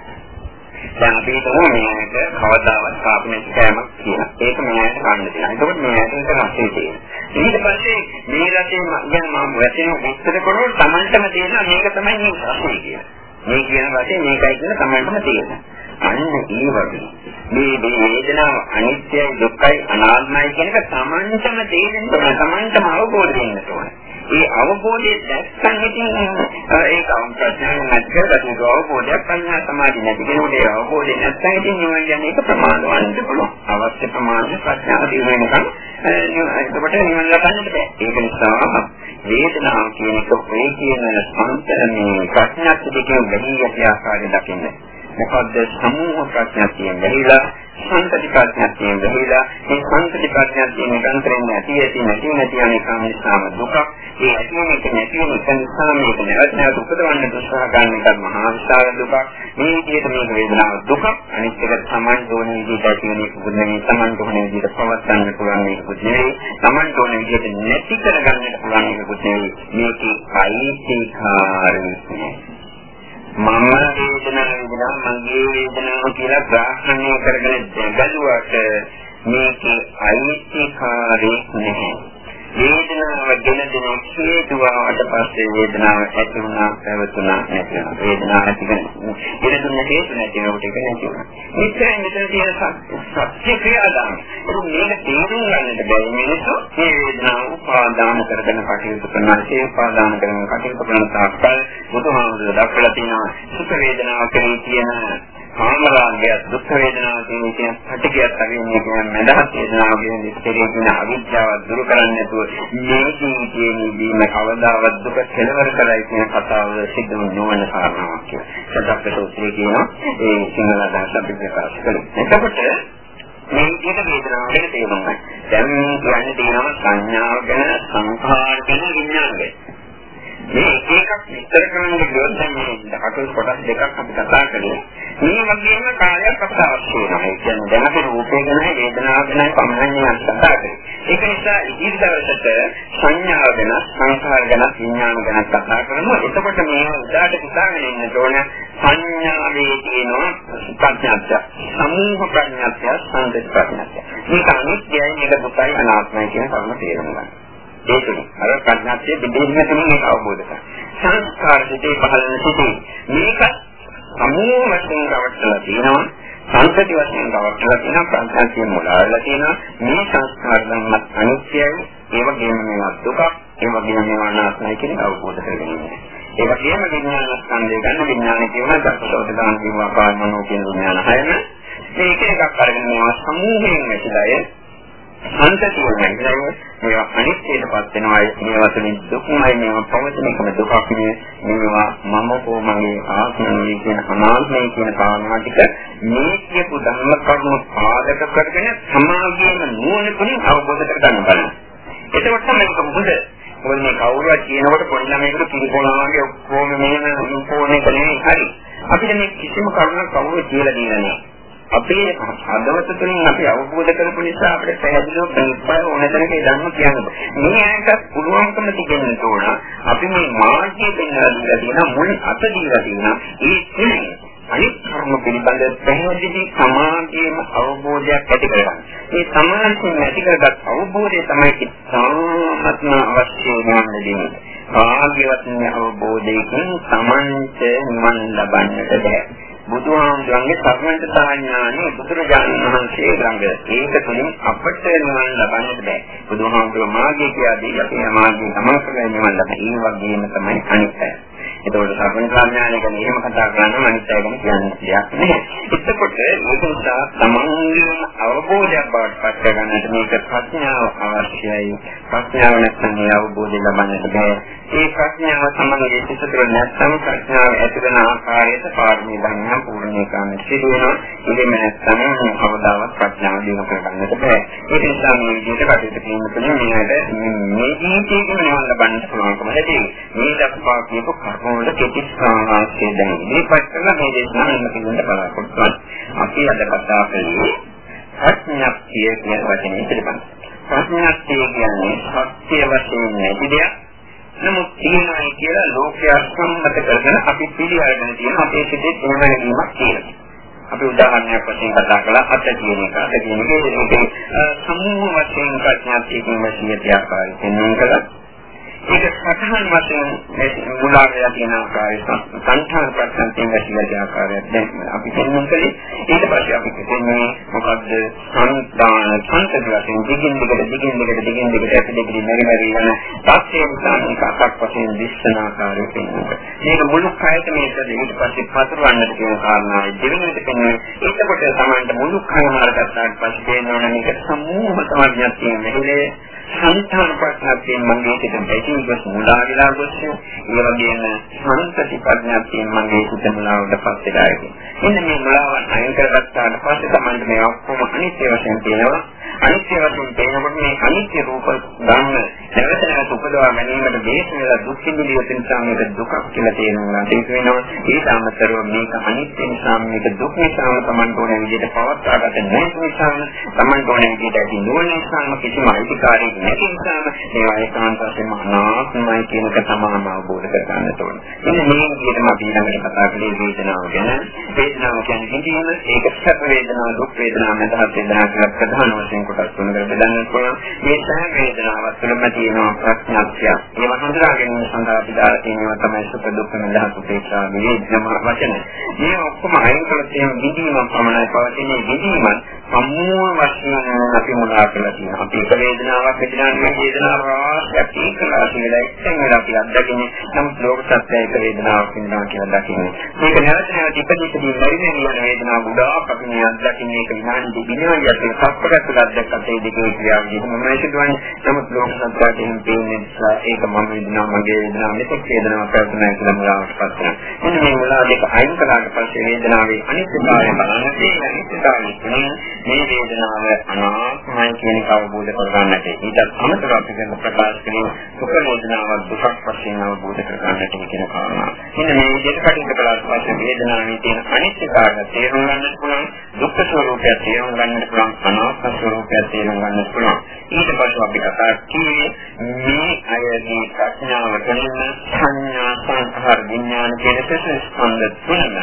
දැන් අපි හිතමු මේක කවදාවත් කාපු නැති කෑමක් කියලා. ඒක මෙයාට කන්න දෙනවා. ඒකත් මෙයාට ඒක රසය තියෙනවා. ඊට පස්සේ මේ රසය ගැන මම වැටෙන විස්තර කරනකොට Tamanටම තේරෙනවා මේක තමයි මේ රසය කියලා. මේ කියන රසය මේකයි කියලා Tamanටම තේරෙනවා. අන්න ඒ වගේ මේ වේදනාව අනිත්‍යයි දුක්ඛයි අනාත්මයි කියන එක Tamanටම තේරෙන්න ඕන Tamanටම අවබෝධ වෙන්න ඕන. ඒ අවබෝධය දැක්කම ඉතින් ඒක ප්‍රඥාව නැති කරගන්න අවබෝධයක් පඤ්ඤා සමාධිය නැති කෙනෙකුට ඒ අවබෝධය නැත්නම් ඉතින් නිවන යන්නේ ඒක ප්‍රමාද වන්න පුළුවන්. අවශ්‍ය ප්‍රමාණය ප්‍රඥාව දිනු වෙනකන් එතකොට නිවන ලබන්නට බෑ. ඒක නිසා වේදනාව කියන එක ඔය කියන සංතර මේ ප්‍රඥාත් දෙකේ බැදී යති ආකාරය දකින්න. මොකද්ද සමූහ ප්‍රඥාතියෙන් බැහැලා සංකති ප්‍රඥාත්යෙන් බැහැලා මේ සංකති ප්‍රඥාත්යෙන් නිරන්තරයෙන් නැති ඇති නැති නැති යන එක නිසාම දුක ඒ ඇති වෙන එක නැති වෙන එක නිසා මේක නැවත නැවත උපදවන්න උත්සාහ ගන්න එක මහා විශාල දුකක්. මේ විදිහට මේක වේදනාව දුක අනිත් එක සමාන දෝන විදිහට ඇති වෙන එක නෙවෙයි. සමාන දෝන විදිහට පවත්වන්න පුළුවන් මේක නෙවෙයි. සමාන දෝන විදිහට නැති කරගන්නට පුළුවන් මේක නෙවෙයි. මේකේ අයිතිකාරී මම වේදනාව විඳිනා මගේ වේදනාව කියලා ග්‍රහණය කරගෙන දැඟලුවට මේකේ අයිතිකාරී නැහැ. වේදනාව ගෙන දෙන හේතුවට පස්සේ වේදනාව ඇති වුණා පැවතුණා නැති වුණා. වේදනාව ඇති වෙන දුන්න හේතු නැති වෙනකොට ඒක නැති වුණා. මෙච්චර මෙතන තියෙන සත්‍ය ක්‍රියාදාම. ඒක මේක තේරුම් ගන්නට බැරි මිනිස්සු මේ වේදනාව උපාදාන කරගෙන කටයුතු කරනවා. ඒ උපාදාන කරගෙන කටයුතු කරන තාක්කල් බුදුහාමුදුරුවෝ දක්වලා තියෙනවා සුඛ වේදනාව කෙරෙහි තියෙන කාමරාගය දුක් වේදනාව කියන කියන පිටිකියක් අරින්නේ කියන මදහත් වේදනාව කියන විස්තරේ කියන අවිද්‍යාව දුරු කරන්නේ නැතුව මේ ජීවිතයේ දීම කවදාවත් දුක කෙලවර කරයි කියන කතාව සිද්ධ නොවන කාරණාවක් කියලා. සත්‍ය සූත්‍රයේ කියනවා ඒ සිංහල අදහස අපි ප්‍රකාශ කළේ. එතකොට මේ විදිහට වේදනාව ගැන තේරුම් ගන්න. දැන් කියන්නේ තියෙනවා සංඥාව ගැන සංඛාර ගැන විඥාන ගැන. මේ එක එකක් විස්තර කරන්න ගියොත් දැන් මේ කටුල් කොටස් දෙකක් අපි කතා කරේ. මේ වගේම කාලයක් අපට අවශ්‍ය වෙනවා. ඒ කියන්නේ දැන් අපි රූපේ ගැන වේදනාව ගැන පමණයි කතා කරේ. ඒක නිසා ඉදිරි දවසට සංඥාව ගැන, සංස්කාර ගැන, විඥාන ගැන කතා කරනවා. එතකොට මේ උදාට හිතාගෙන ඉන්න ඕන සංඥාවේ තියෙනවා ප්‍රඥාත්‍ය, සමූහ ප්‍රඥාත්‍ය, සංදේශ ප්‍රඥාත්‍ය. මේක අනිත්‍යයි, මේක දුකයි, අනාත්මයි කියන කරුණ තේරුම් ගන්න. ඒකනේ අර ප්‍රඥාත්ය දෙදෙන්න තමයි අවබෝධ කරගන්න. සංස්කාර සිටේ පහළන සිටේ මේක සමූහ වශයෙන් රවට්ටලා තියෙනවා. සංකති වශයෙන් රවට්ටලා තියෙනවා. ප්‍රඥාත්ය මුලාවලා තියෙනවා. මේ සංස්කාර ධර්මත් අනිත්‍යයි. ඒ වගේම මේවා දුකක්. ඒ වගේම මේවා අනාත්මයි කියන අවබෝධ කරගන්න. ඒ වගේම විඥාන ස්කන්ධය ගන්න විඥාන කියන දක්ෂෝද දාන කියනවා කායමනෝ කියන විඥාන හයම මේක එකක් අරගෙන මේවා සමූහයෙන් ඇතිලා සංකතිය නැතිනම් මේවා අනිත්‍යයටපත් වෙනවා මේවා තුළින් දුක්මයි මේවා පවතින එකම දුකක් නේ මේවා මම කෝ මගේ ආත්මය කියන අනාත්මය කියන කාරණා ටික මේ කියපු ධර්ම කරුණු පාදක කරගෙන සමාගයේම නුවණකින් අවබෝධ කරගන්න බලන්න. එතකොට තමයි මොකද මොකද මේ කවුරුත් කියනකොට පොඩි ළමයෙකුට පිළිපොනවා වගේ ඔක්කොම මෙහෙම ෆෝන් එක නෙමෙයි හරි. අපිට මේ කිසිම කරුණක් කවුරු කියලා දෙන්නේ නැහැ. අපේ හදවත තුළින් අපි අවබෝධ කරපු නිසා අපිට පැහැදිලිව ප්‍රතිපල ඕනතරක ධර්ම කියන්න මේ ඇයිට පුළුවන්කම තිබෙන්න ඕන අපි මේ මාර්ගයේ දෙන්නා දීලා තියෙන මුල් අත දීලා තියෙන ඒ තුනේ අනිත් කර්ම පිළිබඳ පැහැදිලි සමාධියම අවබෝධයක් ඇති කරගන්න. මේ සමාධියෙන් ඇති කරගත් අවබෝධය තමයි සාමත්ම අවශ්‍ය වන්නේ. භාග්‍යවත් අවබෝධයෙන් සමන්ත නිවන් ලබන්නට බැහැ. බුදුහාමුදුරන්ගේ සර්වඥතා ඥානෙ බුදුරජාණන් වහන්සේ ළඟ ඒක තුලින් අපට නිවන් ලබන්නට බෑ. බුදුහාමුදුරුවෝ මාර්ගය කියලාදී අපි මාර්ගය තමයි කරන්නේ නිවන් ලබන්න. ඒ වගේම තමයි අනිත් අය. ඒතකොට සර්වඥතා ඥානය ගැන එහෙම කතා කරනම අනිත් අය ගැන කියන්න දෙයක් නැහැ. එතකොට ඒක නිසා තමන්ගේම අවබෝධයක් බවට පත් කරගන්නට මේක ප්‍රඥාව අවශ්‍යයි. ප්‍රඥාව නැත්නම් ඒ අවබෝධය ලබන්නට බෑ. ඒ ප්‍රඥාව තමන්ගේ සිත තුළ නැත්නම් ප්‍රඥාව ඇති වෙන ආකාරයට පාරමී ධර්මයන් පූර්ණේ කරන්න සිදු වෙනවා. ඉතින් නැත්නම් කවදාවත් ප්‍රඥාව දිනු කරගන්නට බෑ. ඒ නිසා මේ විදිහට කටයුතු කිරීම තුළින් මේකට මේ ජීවිතයේ නිවන් ලබන්න පුළුවන්කම ලැබෙයි. මේ දක්වා කියපු කර්ම වල කෙටි සාමාන්‍ය දැන් මේ පැත්තම මේ දේශනාවෙන් පිළිබඳ බලාපොරොත්තු අපි අද කතා කළේ ප්‍රඥාප්තිය කියන වචනේ පිළිබඳව. ප්‍රඥාප්තිය කියන්නේ සත්‍ය වශයෙන් නැති දෙයක් නමුත් තියෙනවා කියලා ලෝකයා සම්මත කරගෙන අපි පිළිඅරගෙන තියෙන අපේ සිතේ එහෙම නැගීමක් තියෙනවා. අපි උදාහරණයක් වශයෙන් කතා කළා අත කියන එක. අත කියන එක සමූහ වශයෙන් ප්‍රඥාත්මක වශයෙන් තියාපාරි වෙනවා කළා. ඒක සතහන් වශයෙන් මුලා වෙලා තියෙන ආකාරය සංඛාර ප්‍රත්‍යයෙන් වැටිලා ආකාරයක් දැන් අපි කියමු කලේ ඊට පස්සේ අපි කියන්නේ මොකද්ද? සංදාන සංකල්ප වශයෙන් දිගින් දිගට දිගින් දිගට දිගින් දිගට ඇතිදෙකදී මෙරි මෙරි යන තාක්ෂණික සංකල්පයක් වශයෙන් දිස්සන ආකාරය පෙන්වනවා මේක මුළු කයට මේක ඊට පස්සේ පතරවන්නට කියන කාරණාවයි. දෙවෙනිට පෙන්වන්නේ ඒකකොට තමයි මුළු කයම අරගත්තාට පස්සේ පේනවනේ මේක සමූහ සමාධියක් තියෙන මෙහෙලේ. සංස්කාර ප්‍රඥාවෙන් මගේ සිත බැදී ගොස් මුලා වෙලා ගොස් ඒ වගේම සංසති ප්‍රඥාවෙන් මගේ සිත මුලාවට පත් වෙලා ඉන්නේ. මෙන්න මේ මුලාවන් අයින් කරගත්ත ගත්තාට පස්සේ තමයි මේ ඔක්කොම අනිත්‍ය වශයෙන් තියෙනවා. අනිත්‍ය වශයෙන් පේනකොට මේ අනිත්‍ය රූප ගන්න නැවත නැවත උපදවා ගැනීමට දේශ වෙලා දුක් විඳින නිසා මේක දුකක් කියලා තේරුම් ගන්න ඒක වෙනවා ඊට අමතරව මේක අනිත්‍ය නිසා මේක දුක් නිසා තමන් ඕන විදිහට පවත්වාගත නැති නිසා තමන් ඕන විදිහට ඇති නොවන නිසා කිසිම අයිතිකාරයෙක් නැති නිසා මේවා ඒකාන්ත වශයෙන්ම අනාත්මයි කියන එක තමයි අවබෝධ කරගන්න ඕනේ. ඉතින් මේ විදිහටම අපි ළඟට කතා කළේ වේදනාව ගැන. වේදනාව කියන්නේ හිතීම ඒක සැප වේදනාව දුක් වේදනාව මතහත් වේදනාව කියලා ප්‍රධාන වශයෙන් කොටස් තුනකට බෙදන්න පුළුවන්. මේ සෑම වේදනාවක් තුළම තියෙනවා ප්‍රඥාක්ෂය. ඒවා හඳුනා ගැනීම සඳහා අපි දාලා තියෙනවා තමයි සුඛ දුක්ඛ නිදහස් උපේක්ෂා විවේචන වචන. මේ ඔක්කොම අයින් කරලා තියෙන විදීම පමණයි පවතින විදීම සම්මූල වශයෙන් අපි මොනවා කියලා තියෙනවා. අපි එක වේදනාවක් වේදනාවක් වේදනාවක් රාශියක් ඒකලා කියලා එක්තෙන් වෙලා අපි අත්දකින්නේ නමුත් ලෝක සත්‍යය එක වේදනාවක් වෙනවා කියලා දකින්නේ. මේක නැවත නැවත ඉපදිකදී මරින යන වේදනාව ගොඩාක් අපි මේ අත්දකින්නේ ඒක විනාඩි දෙකකින් යටි සක්පකට තුලක් දැක්කත් ඒ දෙකේ ක්‍රියාවලිය මොනවද සිදුවන්නේ. නමුත් ලෝක සත්‍යයෙන් පේන්නේ ඒක මම වේදනාව මගේ වේදනාව මෙතෙක් වේදනාවක් ප්‍රශ්නයි කියලා මුලාවට පත් වෙනවා. එන්න මේ මුලා දෙක අයින් කළාට පස්සේ වේදනාවේ අනිත්‍යතාවය බලන්න තියෙන අනිත්‍යතාවය කියන්නේ මේ වේදනාව අනාත්මයි කියන එක අවබෝධ කරගන්නට. ඊට අමතරව අපි කියන ප්‍රකාශ කරන සුඛ වේදනාවක් දුකක් වශයෙන් අවබෝධ කරගන්නට කියන කාරණා. ඉතින් මේ විදිහට කටයුතු කළාට පස්සේ වේදනාවේ තියෙන අනිත්‍යතාවය තේරුම් ගන්නට පුළුවන්, දුක්ඛ ස්වરૂපය තේරුම් ගන්නට පුළුවන්, අනාත්ම ස්වરૂපය තේරුම් ගන්නට පුළුවන්. ඊට පස්සේ අපි කතා කියේ මේ අයගේ ප්‍රඥාව තුළින් සංඥා සංඛාර විඥාන කියන ස්කන්ධ තුනම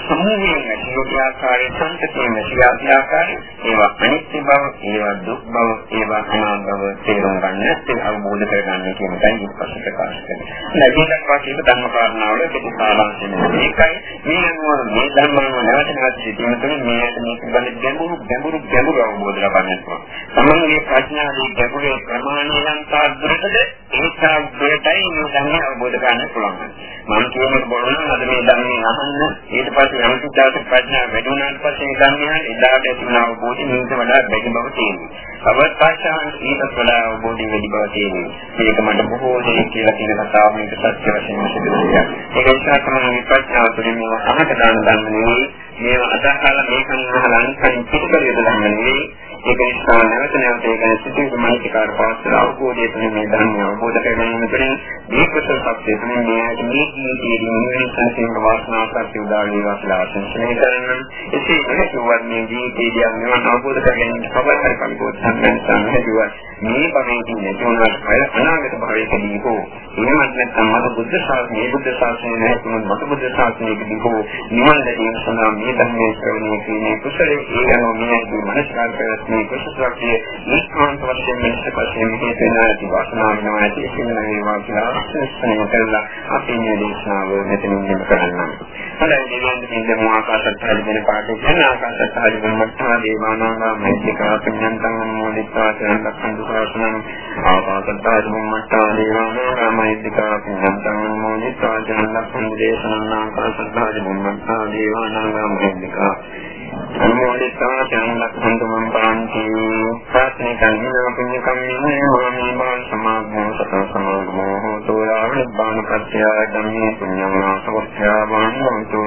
සමුහයෙන් ඇති ආකාරයේ සංකතයෙන් ඇති ආකාරය ඒවා අනිත්‍ය බව ඒවා දුක් බව ඒවා අනාත්ම බව තේරුම් ගන්න ඒ අවබෝධ කරගන්න කියන එකයි ඉස්සෙල්ලා ප්‍රකාශ කරන්නේ. නැගීමක් වාසියක ධර්ම කාරණාවල ප්‍රතිසාරාංශය මේකයි මේ අනුව මේ ධර්මවල නැවත නැවත සිටින තුන මේකට මේ පිළිබඳ ගැඹුරු ගැඹුරු ගැඹුරු අවබෝධ ලබන්නට ඕන. තමන්ගේ ප්‍රඥාවේ ගැඹුරේ ප්‍රමාණය නම් තාද්දරටද ඒකා දෙයටයි මේ ධර්මය අවබෝධ කරගන්න පුළුවන්. මම කියන්නේ බලන්න අද මේ ධර්මය අහන්න ඊට පස්සේ යම් කිසිදාක ප්‍රඥාව වැඩි වුණාට පස්සේ මේ ධර්මය එදාට ඇතිවන අවබෝධය මේක වඩා වැඩි බව තියෙනවා. අවස්ථාවන් ඊට වඩා අවබෝධය වැඩි බව තියෙනවා. මේක මට බොහෝ දෙනෙක් කියලා කියන කතාව මේක සත්‍ය වශයෙන්ම සිදු වෙනවා. ඒක නිසා තමයි මේ ප්‍රඥාව තුළින් මේව අහකට දාන ධර්ම නෙවෙයි. මේව අදහලා මේකන් අහලා අනිත් පිටකල යොදන්න නෙවෙයි. ඒක නිසා නැවත නැවත ඒක සිතිවිලි මානසිකාර පවත්වන අවබෝධය තුළින් මේ ධර්මය අවබෝධ කරගැනීම තුළින් මේ කුසල සත්‍ය තුළින් මේ මේ ජීවිතයේ නිවන සංසිඳන වාසනාවක් උදා වේවා කියලා ආශිර්වාද කරනවා. එසේ වෙනසුවත් මේ ජීවිතයේදී නිවන අවබෝධ කරගැනීම සබතර කල්පෝත් සම්මන් සම්හිදුවා. මේ භවයේදී නැතුණාට පය අනාගත භවයේදී හෝ එහෙමත් නැත්නම් මත බුද්ධ ශාසනය බුද්ධ ශාසනය නැත්නම් මත බුද්ධ ශාසනයේදී හෝ නිවන ලැබීම සඳහා මේ ධර්මයේ ශ්‍රවණය කිරීමේ කුසලයේ ඒ අනුව මේ මනස්කාර ප්‍රයත්නයේ කුසලයේ ඒකාන්ත වශයෙන් මෙන්න පස්සේ මේ තේනාති වාසනාව වෙනවා ඇති සින්න වේවා කියලා ආශිර්වාද කරලා අපි මේ දේශනාව මෙතනින් ඉන්න කරන්නම්. හොඳයි දෙවියන් දෙවියන් ආකාශත් හරිගෙන පාඩේ යන ආකාශත් හරිගෙන මත්තා දේවානාගා මෛත්‍රිකා පුඤ්ඤන්තං මොදිත්වා සරණ ලක්ඛන්තු සාසනං ආකාශත් හරිගෙන මත්තා දේවානාගා මෛත්‍රිකා පුඤ්ඤන්තං මොදිත්වා සරණ ලක්ඛන්තු දේශනං ආකාශත් හරිගෙන මත්තා දේවානාගා මෛත්‍රිකා අනුමෝදිතා චන්දක්ඛන්තු මම් පාන්ති සාසනේ කන්නා පුඤ්ඤ කම්මිනේ මාමේ බාල සමාගමෝ සත සමාගමෝ හෝතු ආනිබ්බාන පත්‍ය ධම්මේ පුඤ්ඤං සවත්‍යා වන්තු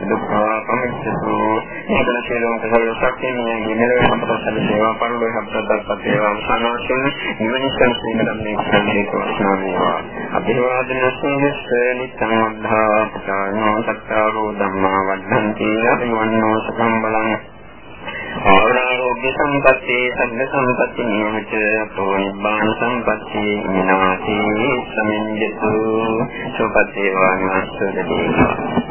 දුක්ඛා පමිච්ඡතු ඒකන සියලුම කුසල ශක්තිය නිමෙලව සම්පතසල සේවා පරිලෝක සම්පතත් සේවා සනාසන නිවනිස්සන් සීමදම්මේ සම්මේක වස්නාමේවා අභිවාදන සීලස්ස නිත්තං වද්ධා පචානෝ සත්තාරෝ ධම්මා වද්ධන්ති අභිවන්නෝ සකම් බලං ආරෝග්‍ය සම්පatti සම්ම සම්පatti නියමිත අපෝ නිබ්බාන සම්පatti විනාශී සමින්ජතු සුපතේ වානස්සදේ